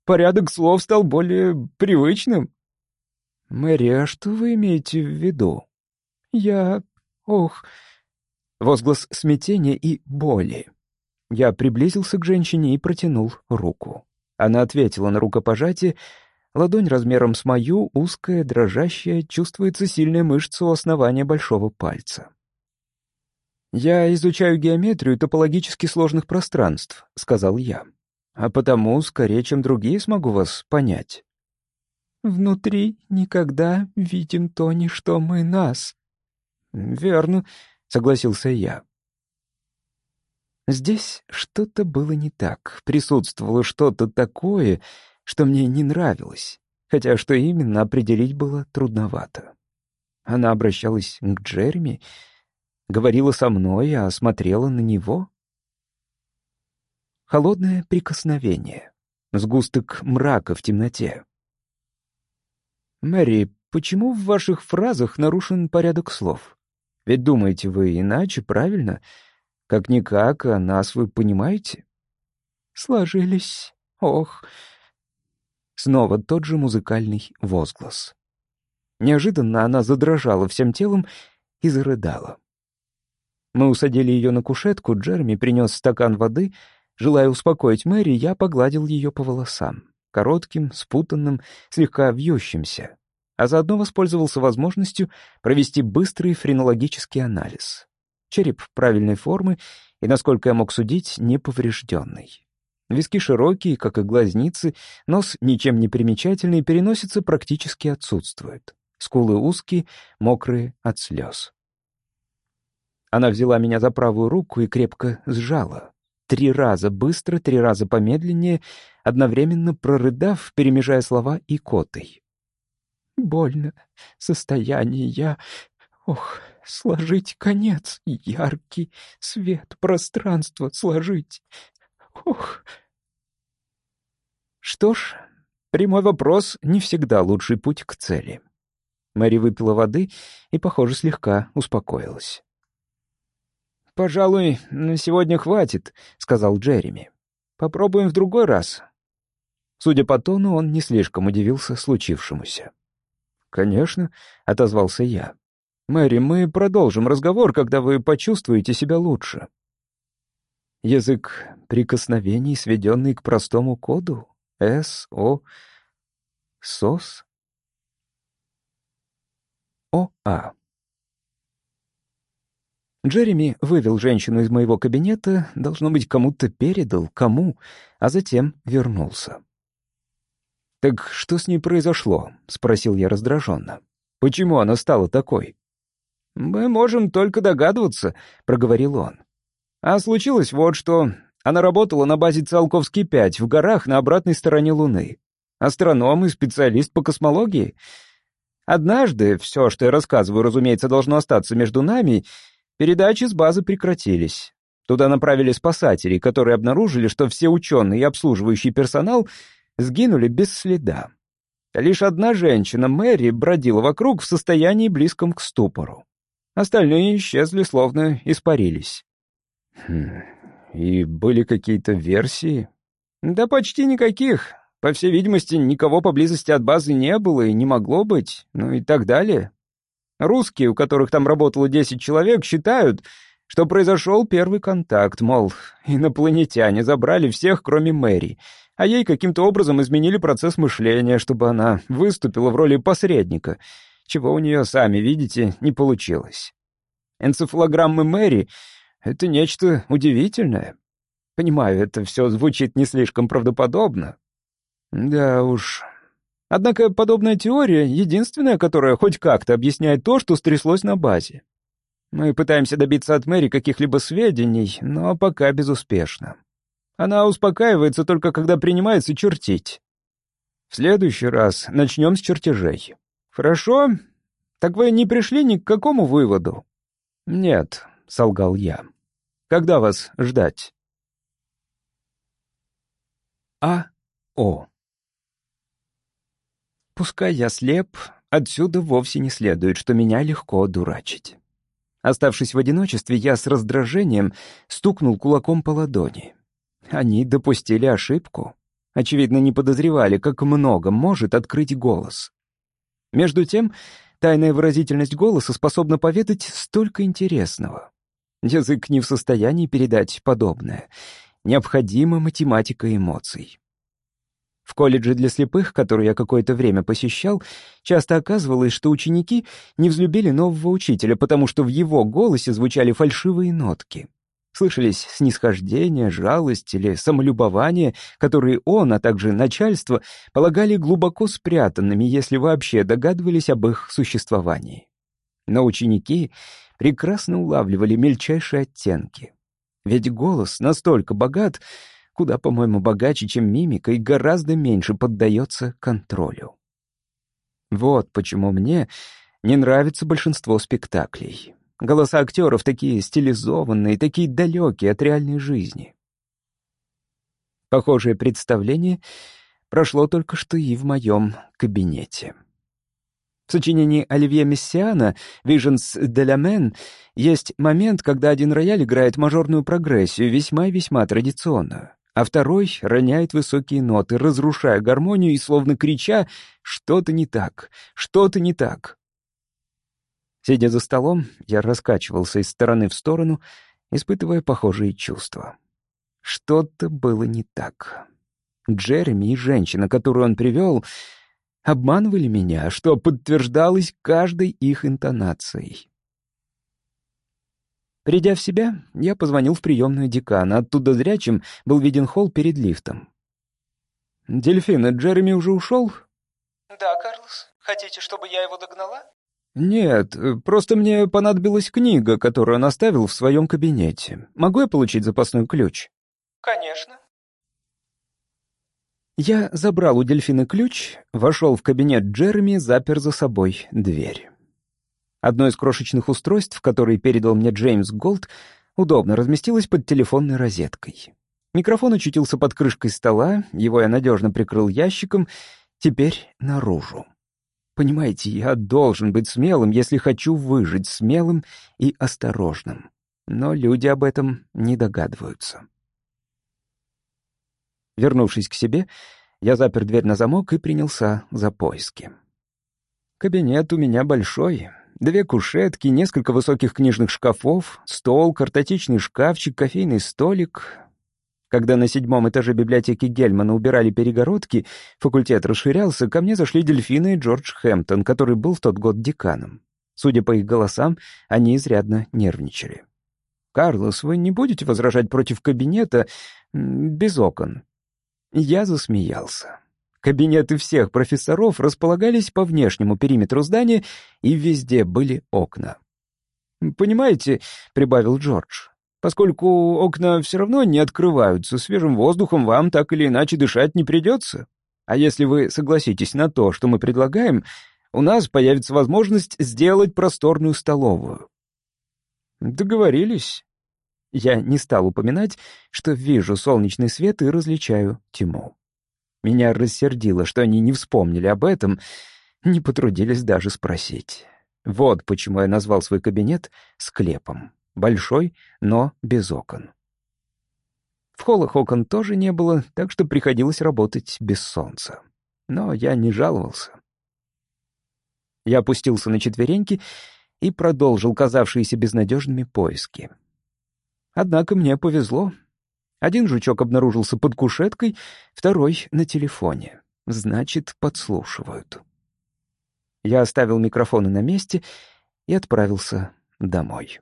Порядок слов стал более привычным». «Мэри, а что вы имеете в виду?» «Я... ох...» Возглас смятения и боли. Я приблизился к женщине и протянул руку. Она ответила на рукопожатие. Ладонь размером с мою, узкая, дрожащая, чувствуется сильная мышца у основания большого пальца. «Я изучаю геометрию топологически сложных пространств», — сказал я. «А потому, скорее, чем другие, смогу вас понять». «Внутри никогда видим то, не что мы нас». «Верно», — согласился я. Здесь что-то было не так, присутствовало что-то такое, что мне не нравилось, хотя что именно определить было трудновато. Она обращалась к Джереми, говорила со мной, а смотрела на него. Холодное прикосновение, сгусток мрака в темноте. «Мэри, почему в ваших фразах нарушен порядок слов? Ведь думаете вы иначе, правильно?» Как-никак, а нас вы понимаете? Сложились. Ох. Снова тот же музыкальный возглас. Неожиданно она задрожала всем телом и зарыдала. Мы усадили ее на кушетку, Джереми принес стакан воды. Желая успокоить Мэри, я погладил ее по волосам. Коротким, спутанным, слегка вьющимся. А заодно воспользовался возможностью провести быстрый френологический анализ. Череп правильной формы и, насколько я мог судить, неповрежденный. Виски широкие, как и глазницы, нос ничем не примечательный, переносица практически отсутствует. Скулы узкие, мокрые от слез. Она взяла меня за правую руку и крепко сжала. Три раза быстро, три раза помедленнее, одновременно прорыдав, перемежая слова и котой. «Больно. Состояние я... Ох, сложить конец, яркий свет, пространство сложить. Ох. Что ж, прямой вопрос не всегда лучший путь к цели. Мэри выпила воды и, похоже, слегка успокоилась. «Пожалуй, на сегодня хватит», — сказал Джереми. «Попробуем в другой раз». Судя по тону, он не слишком удивился случившемуся. «Конечно», — отозвался я. «Мэри, мы продолжим разговор, когда вы почувствуете себя лучше». Язык прикосновений, сведенный к простому коду? С, О, СОС? О, А. Джереми вывел женщину из моего кабинета, должно быть, кому-то передал, кому, а затем вернулся. «Так что с ней произошло?» — спросил я раздраженно. «Почему она стала такой?» «Мы можем только догадываться», — проговорил он. «А случилось вот что. Она работала на базе Циолковский-5 в горах на обратной стороне Луны. Астроном и специалист по космологии. Однажды, все, что я рассказываю, разумеется, должно остаться между нами, передачи с базы прекратились. Туда направили спасателей, которые обнаружили, что все ученые и обслуживающий персонал сгинули без следа. Лишь одна женщина, Мэри, бродила вокруг в состоянии близком к ступору. Остальные исчезли, словно испарились. Хм, и были какие-то версии? Да почти никаких. По всей видимости, никого поблизости от базы не было и не могло быть, ну и так далее. Русские, у которых там работало 10 человек, считают, что произошел первый контакт, мол, инопланетяне забрали всех, кроме Мэри, а ей каким-то образом изменили процесс мышления, чтобы она выступила в роли посредника — чего у нее, сами видите, не получилось. Энцефалограммы Мэри — это нечто удивительное. Понимаю, это все звучит не слишком правдоподобно. Да уж. Однако подобная теория — единственная, которая хоть как-то объясняет то, что стряслось на базе. Мы пытаемся добиться от Мэри каких-либо сведений, но пока безуспешно. Она успокаивается только когда принимается чертить. В следующий раз начнем с чертежей. «Хорошо. Так вы не пришли ни к какому выводу?» «Нет», — солгал я. Когда вас ждать?» А. О. Пускай я слеп, отсюда вовсе не следует, что меня легко дурачить. Оставшись в одиночестве, я с раздражением стукнул кулаком по ладони. Они допустили ошибку. Очевидно, не подозревали, как много может открыть голос. Между тем, тайная выразительность голоса способна поведать столько интересного. Язык не в состоянии передать подобное. Необходима математика эмоций. В колледже для слепых, который я какое-то время посещал, часто оказывалось, что ученики не взлюбили нового учителя, потому что в его голосе звучали фальшивые нотки. Слышались снисхождение, жалость или самолюбование, которые он, а также начальство, полагали глубоко спрятанными, если вообще догадывались об их существовании. Но ученики прекрасно улавливали мельчайшие оттенки. Ведь голос настолько богат, куда, по-моему, богаче, чем мимика, и гораздо меньше поддается контролю. Вот почему мне не нравится большинство спектаклей. Голоса актеров такие стилизованные, такие далекие от реальной жизни. Похожее представление прошло только что и в моем кабинете. В сочинении Оливье Мессиана «Visions de la Men» есть момент, когда один рояль играет мажорную прогрессию, весьма и весьма традиционную а второй роняет высокие ноты, разрушая гармонию и словно крича «что-то не так, что-то не так». Сидя за столом, я раскачивался из стороны в сторону, испытывая похожие чувства. Что-то было не так. Джереми и женщина, которую он привел, обманывали меня, что подтверждалось каждой их интонацией. Придя в себя, я позвонил в приемную декана. Оттуда зрячим был виден холл перед лифтом. «Дельфин, Джереми уже ушел?» «Да, Карлос. Хотите, чтобы я его догнала?» «Нет, просто мне понадобилась книга, которую он оставил в своем кабинете. Могу я получить запасной ключ?» «Конечно». Я забрал у дельфина ключ, вошел в кабинет Джереми, запер за собой дверь. Одно из крошечных устройств, которые передал мне Джеймс Голд, удобно разместилось под телефонной розеткой. Микрофон очутился под крышкой стола, его я надежно прикрыл ящиком, теперь наружу. Понимаете, я должен быть смелым, если хочу выжить, смелым и осторожным. Но люди об этом не догадываются. Вернувшись к себе, я запер дверь на замок и принялся за поиски. Кабинет у меня большой, Две кушетки, несколько высоких книжных шкафов, стол, картотечный шкафчик, кофейный столик. Когда на седьмом этаже библиотеки Гельмана убирали перегородки, факультет расширялся, ко мне зашли дельфины и Джордж Хэмптон, который был в тот год деканом. Судя по их голосам, они изрядно нервничали. «Карлос, вы не будете возражать против кабинета без окон?» Я засмеялся. Кабинеты всех профессоров располагались по внешнему периметру здания, и везде были окна. «Понимаете», — прибавил Джордж, «поскольку окна все равно не открываются, свежим воздухом вам так или иначе дышать не придется. А если вы согласитесь на то, что мы предлагаем, у нас появится возможность сделать просторную столовую». «Договорились». Я не стал упоминать, что вижу солнечный свет и различаю тьму. Меня рассердило, что они не вспомнили об этом, не потрудились даже спросить. Вот почему я назвал свой кабинет склепом. Большой, но без окон. В холлах окон тоже не было, так что приходилось работать без солнца. Но я не жаловался. Я опустился на четвереньки и продолжил казавшиеся безнадежными поиски. Однако мне повезло. Один жучок обнаружился под кушеткой, второй — на телефоне. Значит, подслушивают. Я оставил микрофоны на месте и отправился домой.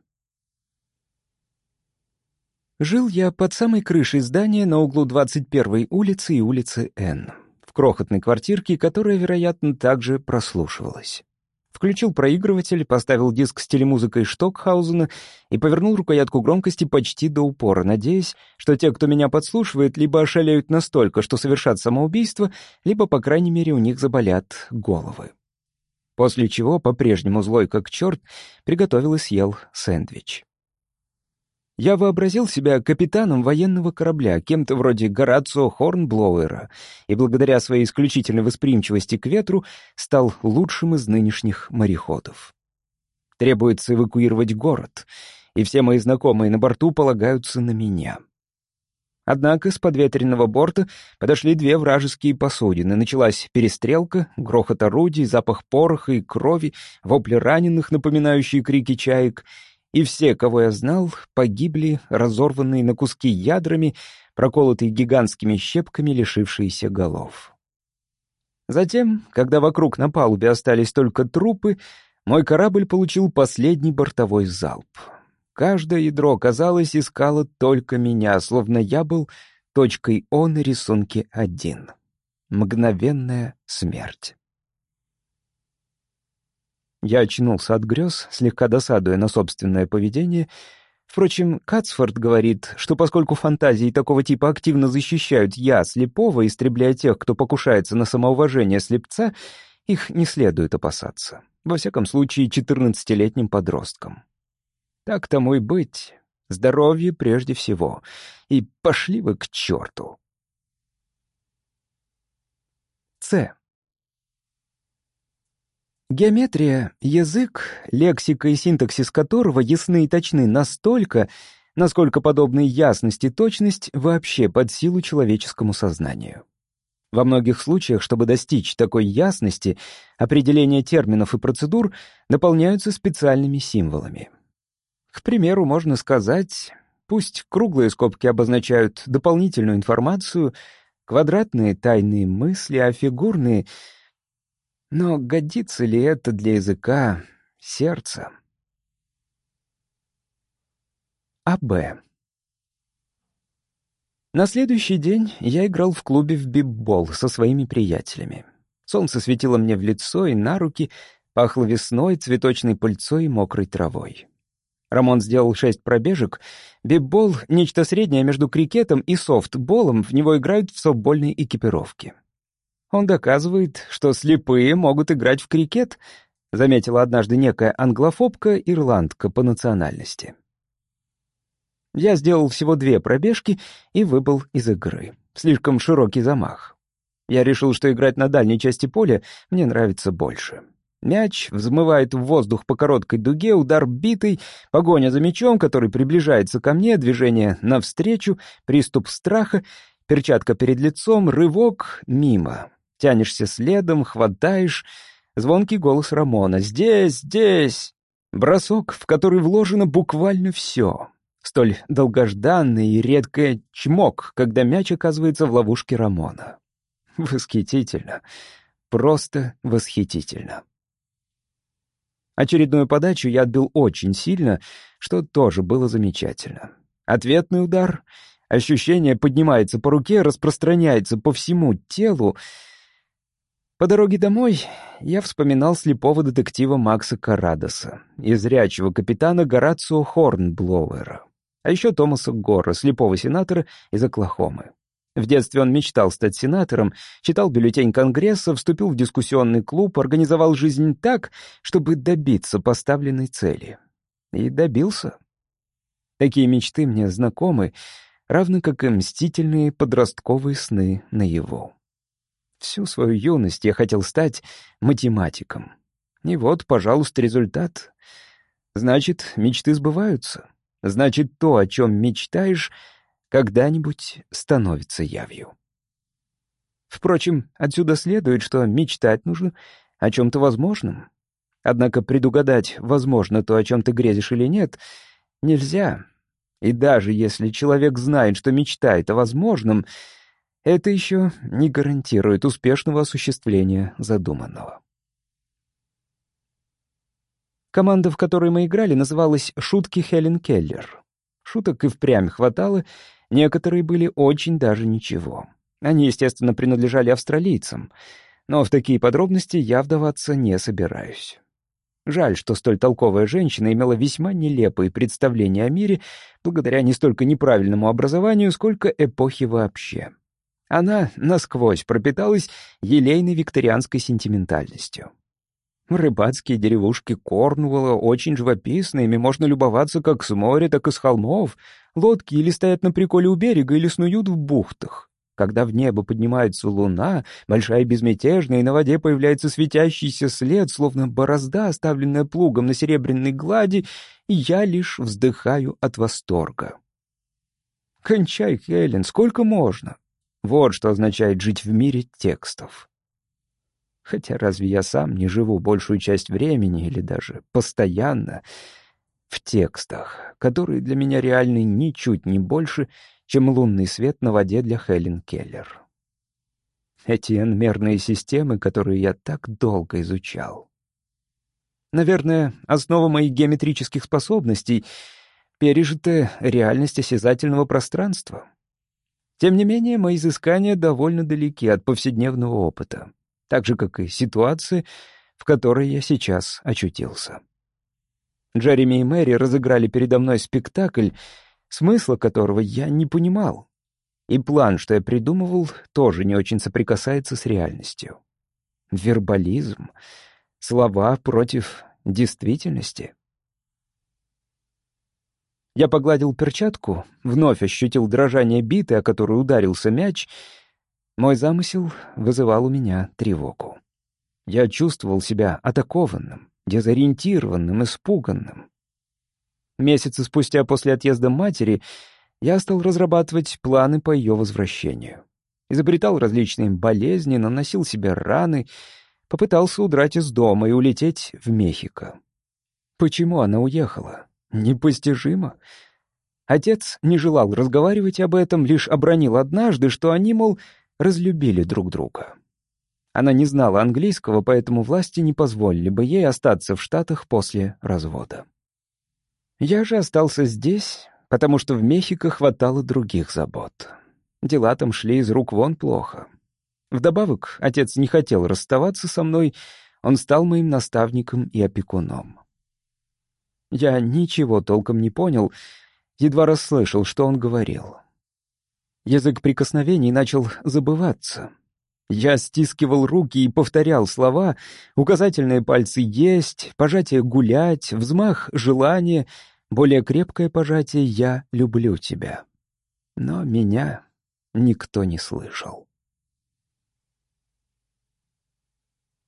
Жил я под самой крышей здания на углу 21-й улицы и улицы Н, в крохотной квартирке, которая, вероятно, также прослушивалась включил проигрыватель, поставил диск с телемузыкой Штокхаузена и повернул рукоятку громкости почти до упора, надеясь, что те, кто меня подслушивает, либо ошалеют настолько, что совершат самоубийство, либо, по крайней мере, у них заболят головы. После чего, по-прежнему злой как черт, приготовил и съел сэндвич. Я вообразил себя капитаном военного корабля, кем-то вроде Горацио Хорнблоуэра, и благодаря своей исключительной восприимчивости к ветру стал лучшим из нынешних мореходов. Требуется эвакуировать город, и все мои знакомые на борту полагаются на меня. Однако с подветренного борта подошли две вражеские посудины. Началась перестрелка, грохот орудий, запах пороха и крови, вопли раненых, напоминающие крики чаек — и все, кого я знал, погибли, разорванные на куски ядрами, проколотые гигантскими щепками, лишившиеся голов. Затем, когда вокруг на палубе остались только трупы, мой корабль получил последний бортовой залп. Каждое ядро, казалось, искало только меня, словно я был точкой О на рисунке один. Мгновенная смерть. Я очнулся от грез, слегка досадуя на собственное поведение. Впрочем, Кацфорд говорит, что поскольку фантазии такого типа активно защищают «я» слепого, истребляя тех, кто покушается на самоуважение слепца, их не следует опасаться. Во всяком случае, 14-летним подросткам. Так тому и быть. Здоровье прежде всего. И пошли вы к черту. С. Геометрия — язык, лексика и синтаксис которого ясны и точны настолько, насколько подобные ясность и точность вообще под силу человеческому сознанию. Во многих случаях, чтобы достичь такой ясности, определения терминов и процедур дополняются специальными символами. К примеру, можно сказать, пусть круглые скобки обозначают дополнительную информацию, квадратные — тайные мысли, а фигурные — но годится ли это для языка сердца? А.Б. На следующий день я играл в клубе в биббол со своими приятелями. Солнце светило мне в лицо и на руки, пахло весной, цветочной пыльцой и мокрой травой. Рамон сделал шесть пробежек. Биббол — нечто среднее между крикетом и софтболом, в него играют в софтбольной экипировке. Он доказывает, что слепые могут играть в крикет, заметила однажды некая англофобка-ирландка по национальности. Я сделал всего две пробежки и выбыл из игры. Слишком широкий замах. Я решил, что играть на дальней части поля мне нравится больше. Мяч взмывает в воздух по короткой дуге, удар битый, погоня за мячом, который приближается ко мне, движение навстречу, приступ страха, перчатка перед лицом, рывок мимо. Тянешься следом, хватаешь. Звонкий голос Рамона. «Здесь, здесь!» Бросок, в который вложено буквально все. Столь долгожданный и редкое чмок, когда мяч оказывается в ловушке Рамона. Восхитительно. Просто восхитительно. Очередную подачу я отбил очень сильно, что тоже было замечательно. Ответный удар. Ощущение поднимается по руке, распространяется по всему телу, по дороге домой я вспоминал слепого детектива Макса Карадоса и зрячего капитана Горацио Хорнблоуэра, а еще Томаса Гора, слепого сенатора из Оклахомы. В детстве он мечтал стать сенатором, читал бюллетень Конгресса, вступил в дискуссионный клуб, организовал жизнь так, чтобы добиться поставленной цели. И добился. Такие мечты мне знакомы, равно как и мстительные подростковые сны на его. Всю свою юность я хотел стать математиком. И вот, пожалуйста, результат. Значит, мечты сбываются. Значит, то, о чем мечтаешь, когда-нибудь становится явью. Впрочем, отсюда следует, что мечтать нужно о чем-то возможном. Однако предугадать, возможно то, о чем ты грезишь или нет, нельзя. И даже если человек знает, что мечтает о возможном — это еще не гарантирует успешного осуществления задуманного. Команда, в которой мы играли, называлась «Шутки Хелен Келлер». Шуток и впрямь хватало, некоторые были очень даже ничего. Они, естественно, принадлежали австралийцам, но в такие подробности я вдаваться не собираюсь. Жаль, что столь толковая женщина имела весьма нелепые представления о мире благодаря не столько неправильному образованию, сколько эпохе вообще. Она насквозь пропиталась елейной викторианской сентиментальностью. Рыбацкие деревушки Корнуэлла очень живописны, ими можно любоваться как с моря, так и с холмов. Лодки или стоят на приколе у берега, или снуют в бухтах. Когда в небо поднимается луна, большая и безмятежная, и на воде появляется светящийся след, словно борозда, оставленная плугом на серебряной глади, я лишь вздыхаю от восторга. Кончай, Хелен, сколько можно? Вот что означает жить в мире текстов. Хотя разве я сам не живу большую часть времени или даже постоянно в текстах, которые для меня реальны ничуть не больше, чем лунный свет на воде для Хелен Келлер. Эти n системы, которые я так долго изучал. Наверное, основа моих геометрических способностей — пережитая реальность осязательного пространства. Тем не менее, мои изыскания довольно далеки от повседневного опыта так же, как и ситуации, в которой я сейчас очутился. Джереми и Мэри разыграли передо мной спектакль, смысла которого я не понимал. И план, что я придумывал, тоже не очень соприкасается с реальностью. Вербализм, слова против действительности. Я погладил перчатку, вновь ощутил дрожание биты, о которую ударился мяч — мой замысел вызывал у меня тревогу. Я чувствовал себя атакованным, дезориентированным, испуганным. Месяцы спустя после отъезда матери я стал разрабатывать планы по ее возвращению. Изобретал различные болезни, наносил себе раны, попытался удрать из дома и улететь в Мехико. Почему она уехала? Непостижимо. Отец не желал разговаривать об этом, лишь обронил однажды, что они, мол, разлюбили друг друга. Она не знала английского, поэтому власти не позволили бы ей остаться в Штатах после развода. Я же остался здесь, потому что в Мехико хватало других забот. Дела там шли из рук вон плохо. Вдобавок, отец не хотел расставаться со мной, он стал моим наставником и опекуном. Я ничего толком не понял, едва расслышал, что он говорил. Язык прикосновений начал забываться. Я стискивал руки и повторял слова, указательные пальцы «есть», пожатие «гулять», взмах «желание», более крепкое пожатие «я люблю тебя». Но меня никто не слышал.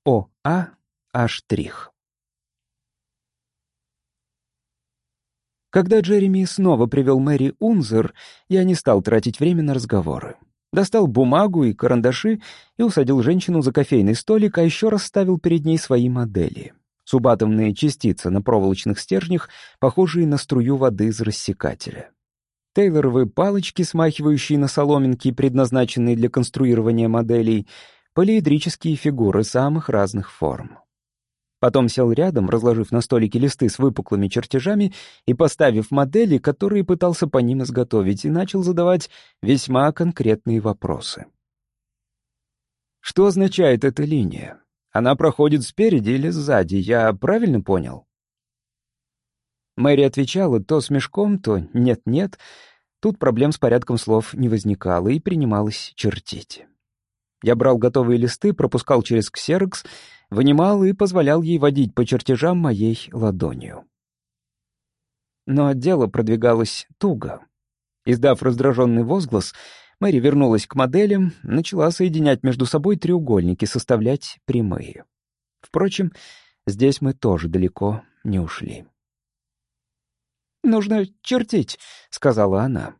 О. А. А. Штрих. Когда Джереми снова привел Мэри Унзер, я не стал тратить время на разговоры. Достал бумагу и карандаши и усадил женщину за кофейный столик, а еще расставил перед ней свои модели. Субатомные частицы на проволочных стержнях, похожие на струю воды из рассекателя. Тейлоровые палочки, смахивающие на соломинки, предназначенные для конструирования моделей, полиэдрические фигуры самых разных форм. Потом сел рядом, разложив на столике листы с выпуклыми чертежами и поставив модели, которые пытался по ним изготовить, и начал задавать весьма конкретные вопросы. Что означает эта линия? Она проходит спереди или сзади, я правильно понял? Мэри отвечала то с мешком, то нет-нет. Тут проблем с порядком слов не возникало и принималось чертить. Я брал готовые листы, пропускал через ксерокс — вынимал и позволял ей водить по чертежам моей ладонью. Но дело продвигалось туго. Издав раздраженный возглас, Мэри вернулась к моделям, начала соединять между собой треугольники, составлять прямые. Впрочем, здесь мы тоже далеко не ушли. «Нужно чертить», — сказала она.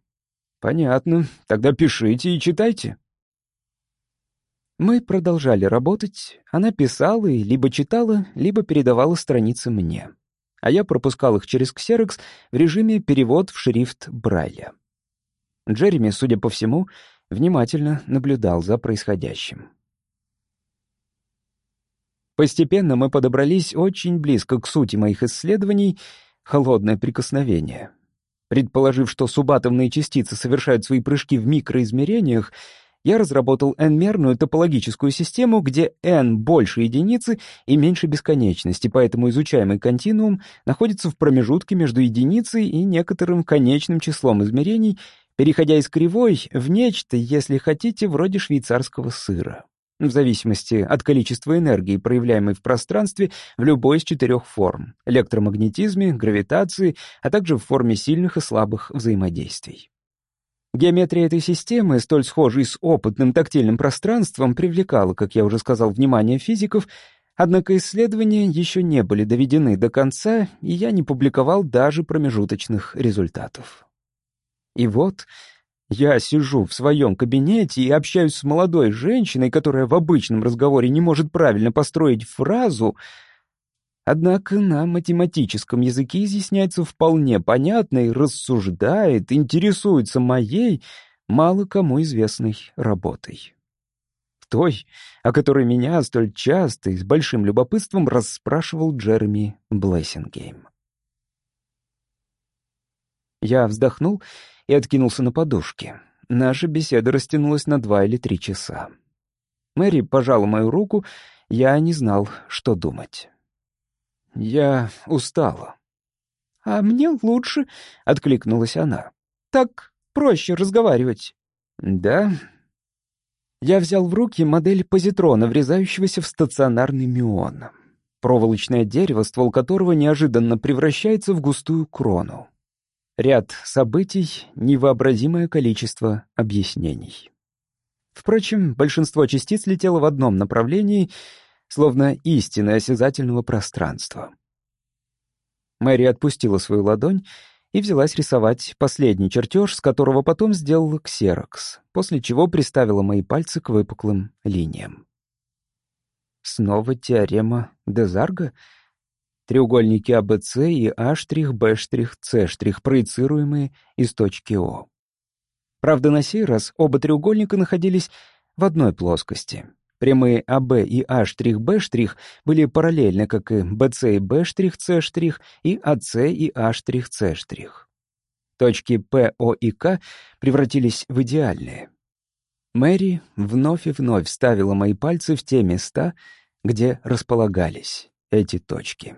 «Понятно. Тогда пишите и читайте». Мы продолжали работать, она писала и либо читала, либо передавала страницы мне. А я пропускал их через ксерокс в режиме перевод в шрифт Брайля. Джереми, судя по всему, внимательно наблюдал за происходящим. Постепенно мы подобрались очень близко к сути моих исследований — холодное прикосновение. Предположив, что субатомные частицы совершают свои прыжки в микроизмерениях, я разработал n-мерную топологическую систему, где n больше единицы и меньше бесконечности, поэтому изучаемый континуум находится в промежутке между единицей и некоторым конечным числом измерений, переходя из кривой в нечто, если хотите, вроде швейцарского сыра. в зависимости от количества энергии, проявляемой в пространстве в любой из четырех форм — электромагнетизме, гравитации, а также в форме сильных и слабых взаимодействий. Геометрия этой системы, столь схожей с опытным тактильным пространством, привлекала, как я уже сказал, внимание физиков, однако исследования еще не были доведены до конца, и я не публиковал даже промежуточных результатов. И вот я сижу в своем кабинете и общаюсь с молодой женщиной, которая в обычном разговоре не может правильно построить фразу, однако на математическом языке изъясняется вполне понятно и рассуждает, интересуется моей, мало кому известной работой. Той, о которой меня столь часто и с большим любопытством расспрашивал Джереми Блессингейм. Я вздохнул и откинулся на подушке. Наша беседа растянулась на два или три часа. Мэри пожала мою руку, я не знал, что думать. Я устала. «А мне лучше», — откликнулась она. «Так проще разговаривать». «Да». Я взял в руки модель позитрона, врезающегося в стационарный мион. Проволочное дерево, ствол которого неожиданно превращается в густую крону. Ряд событий, невообразимое количество объяснений. Впрочем, большинство частиц летело в одном направлении, словно истина осязательного пространства. Мэри отпустила свою ладонь и взялась рисовать последний чертеж, с которого потом сделала ксерокс, после чего приставила мои пальцы к выпуклым линиям. Снова теорема Дезарга — треугольники АБЦ и А'-Б'-С', проецируемые из точки О. Правда, на сей раз оба треугольника находились в одной плоскости. Прямые АБ и А'-Б' были параллельны, как и БЦ и Б'-С' и АЦ и А'-С'. Точки П, О и К превратились в идеальные. Мэри вновь и вновь ставила мои пальцы в те места, где располагались эти точки.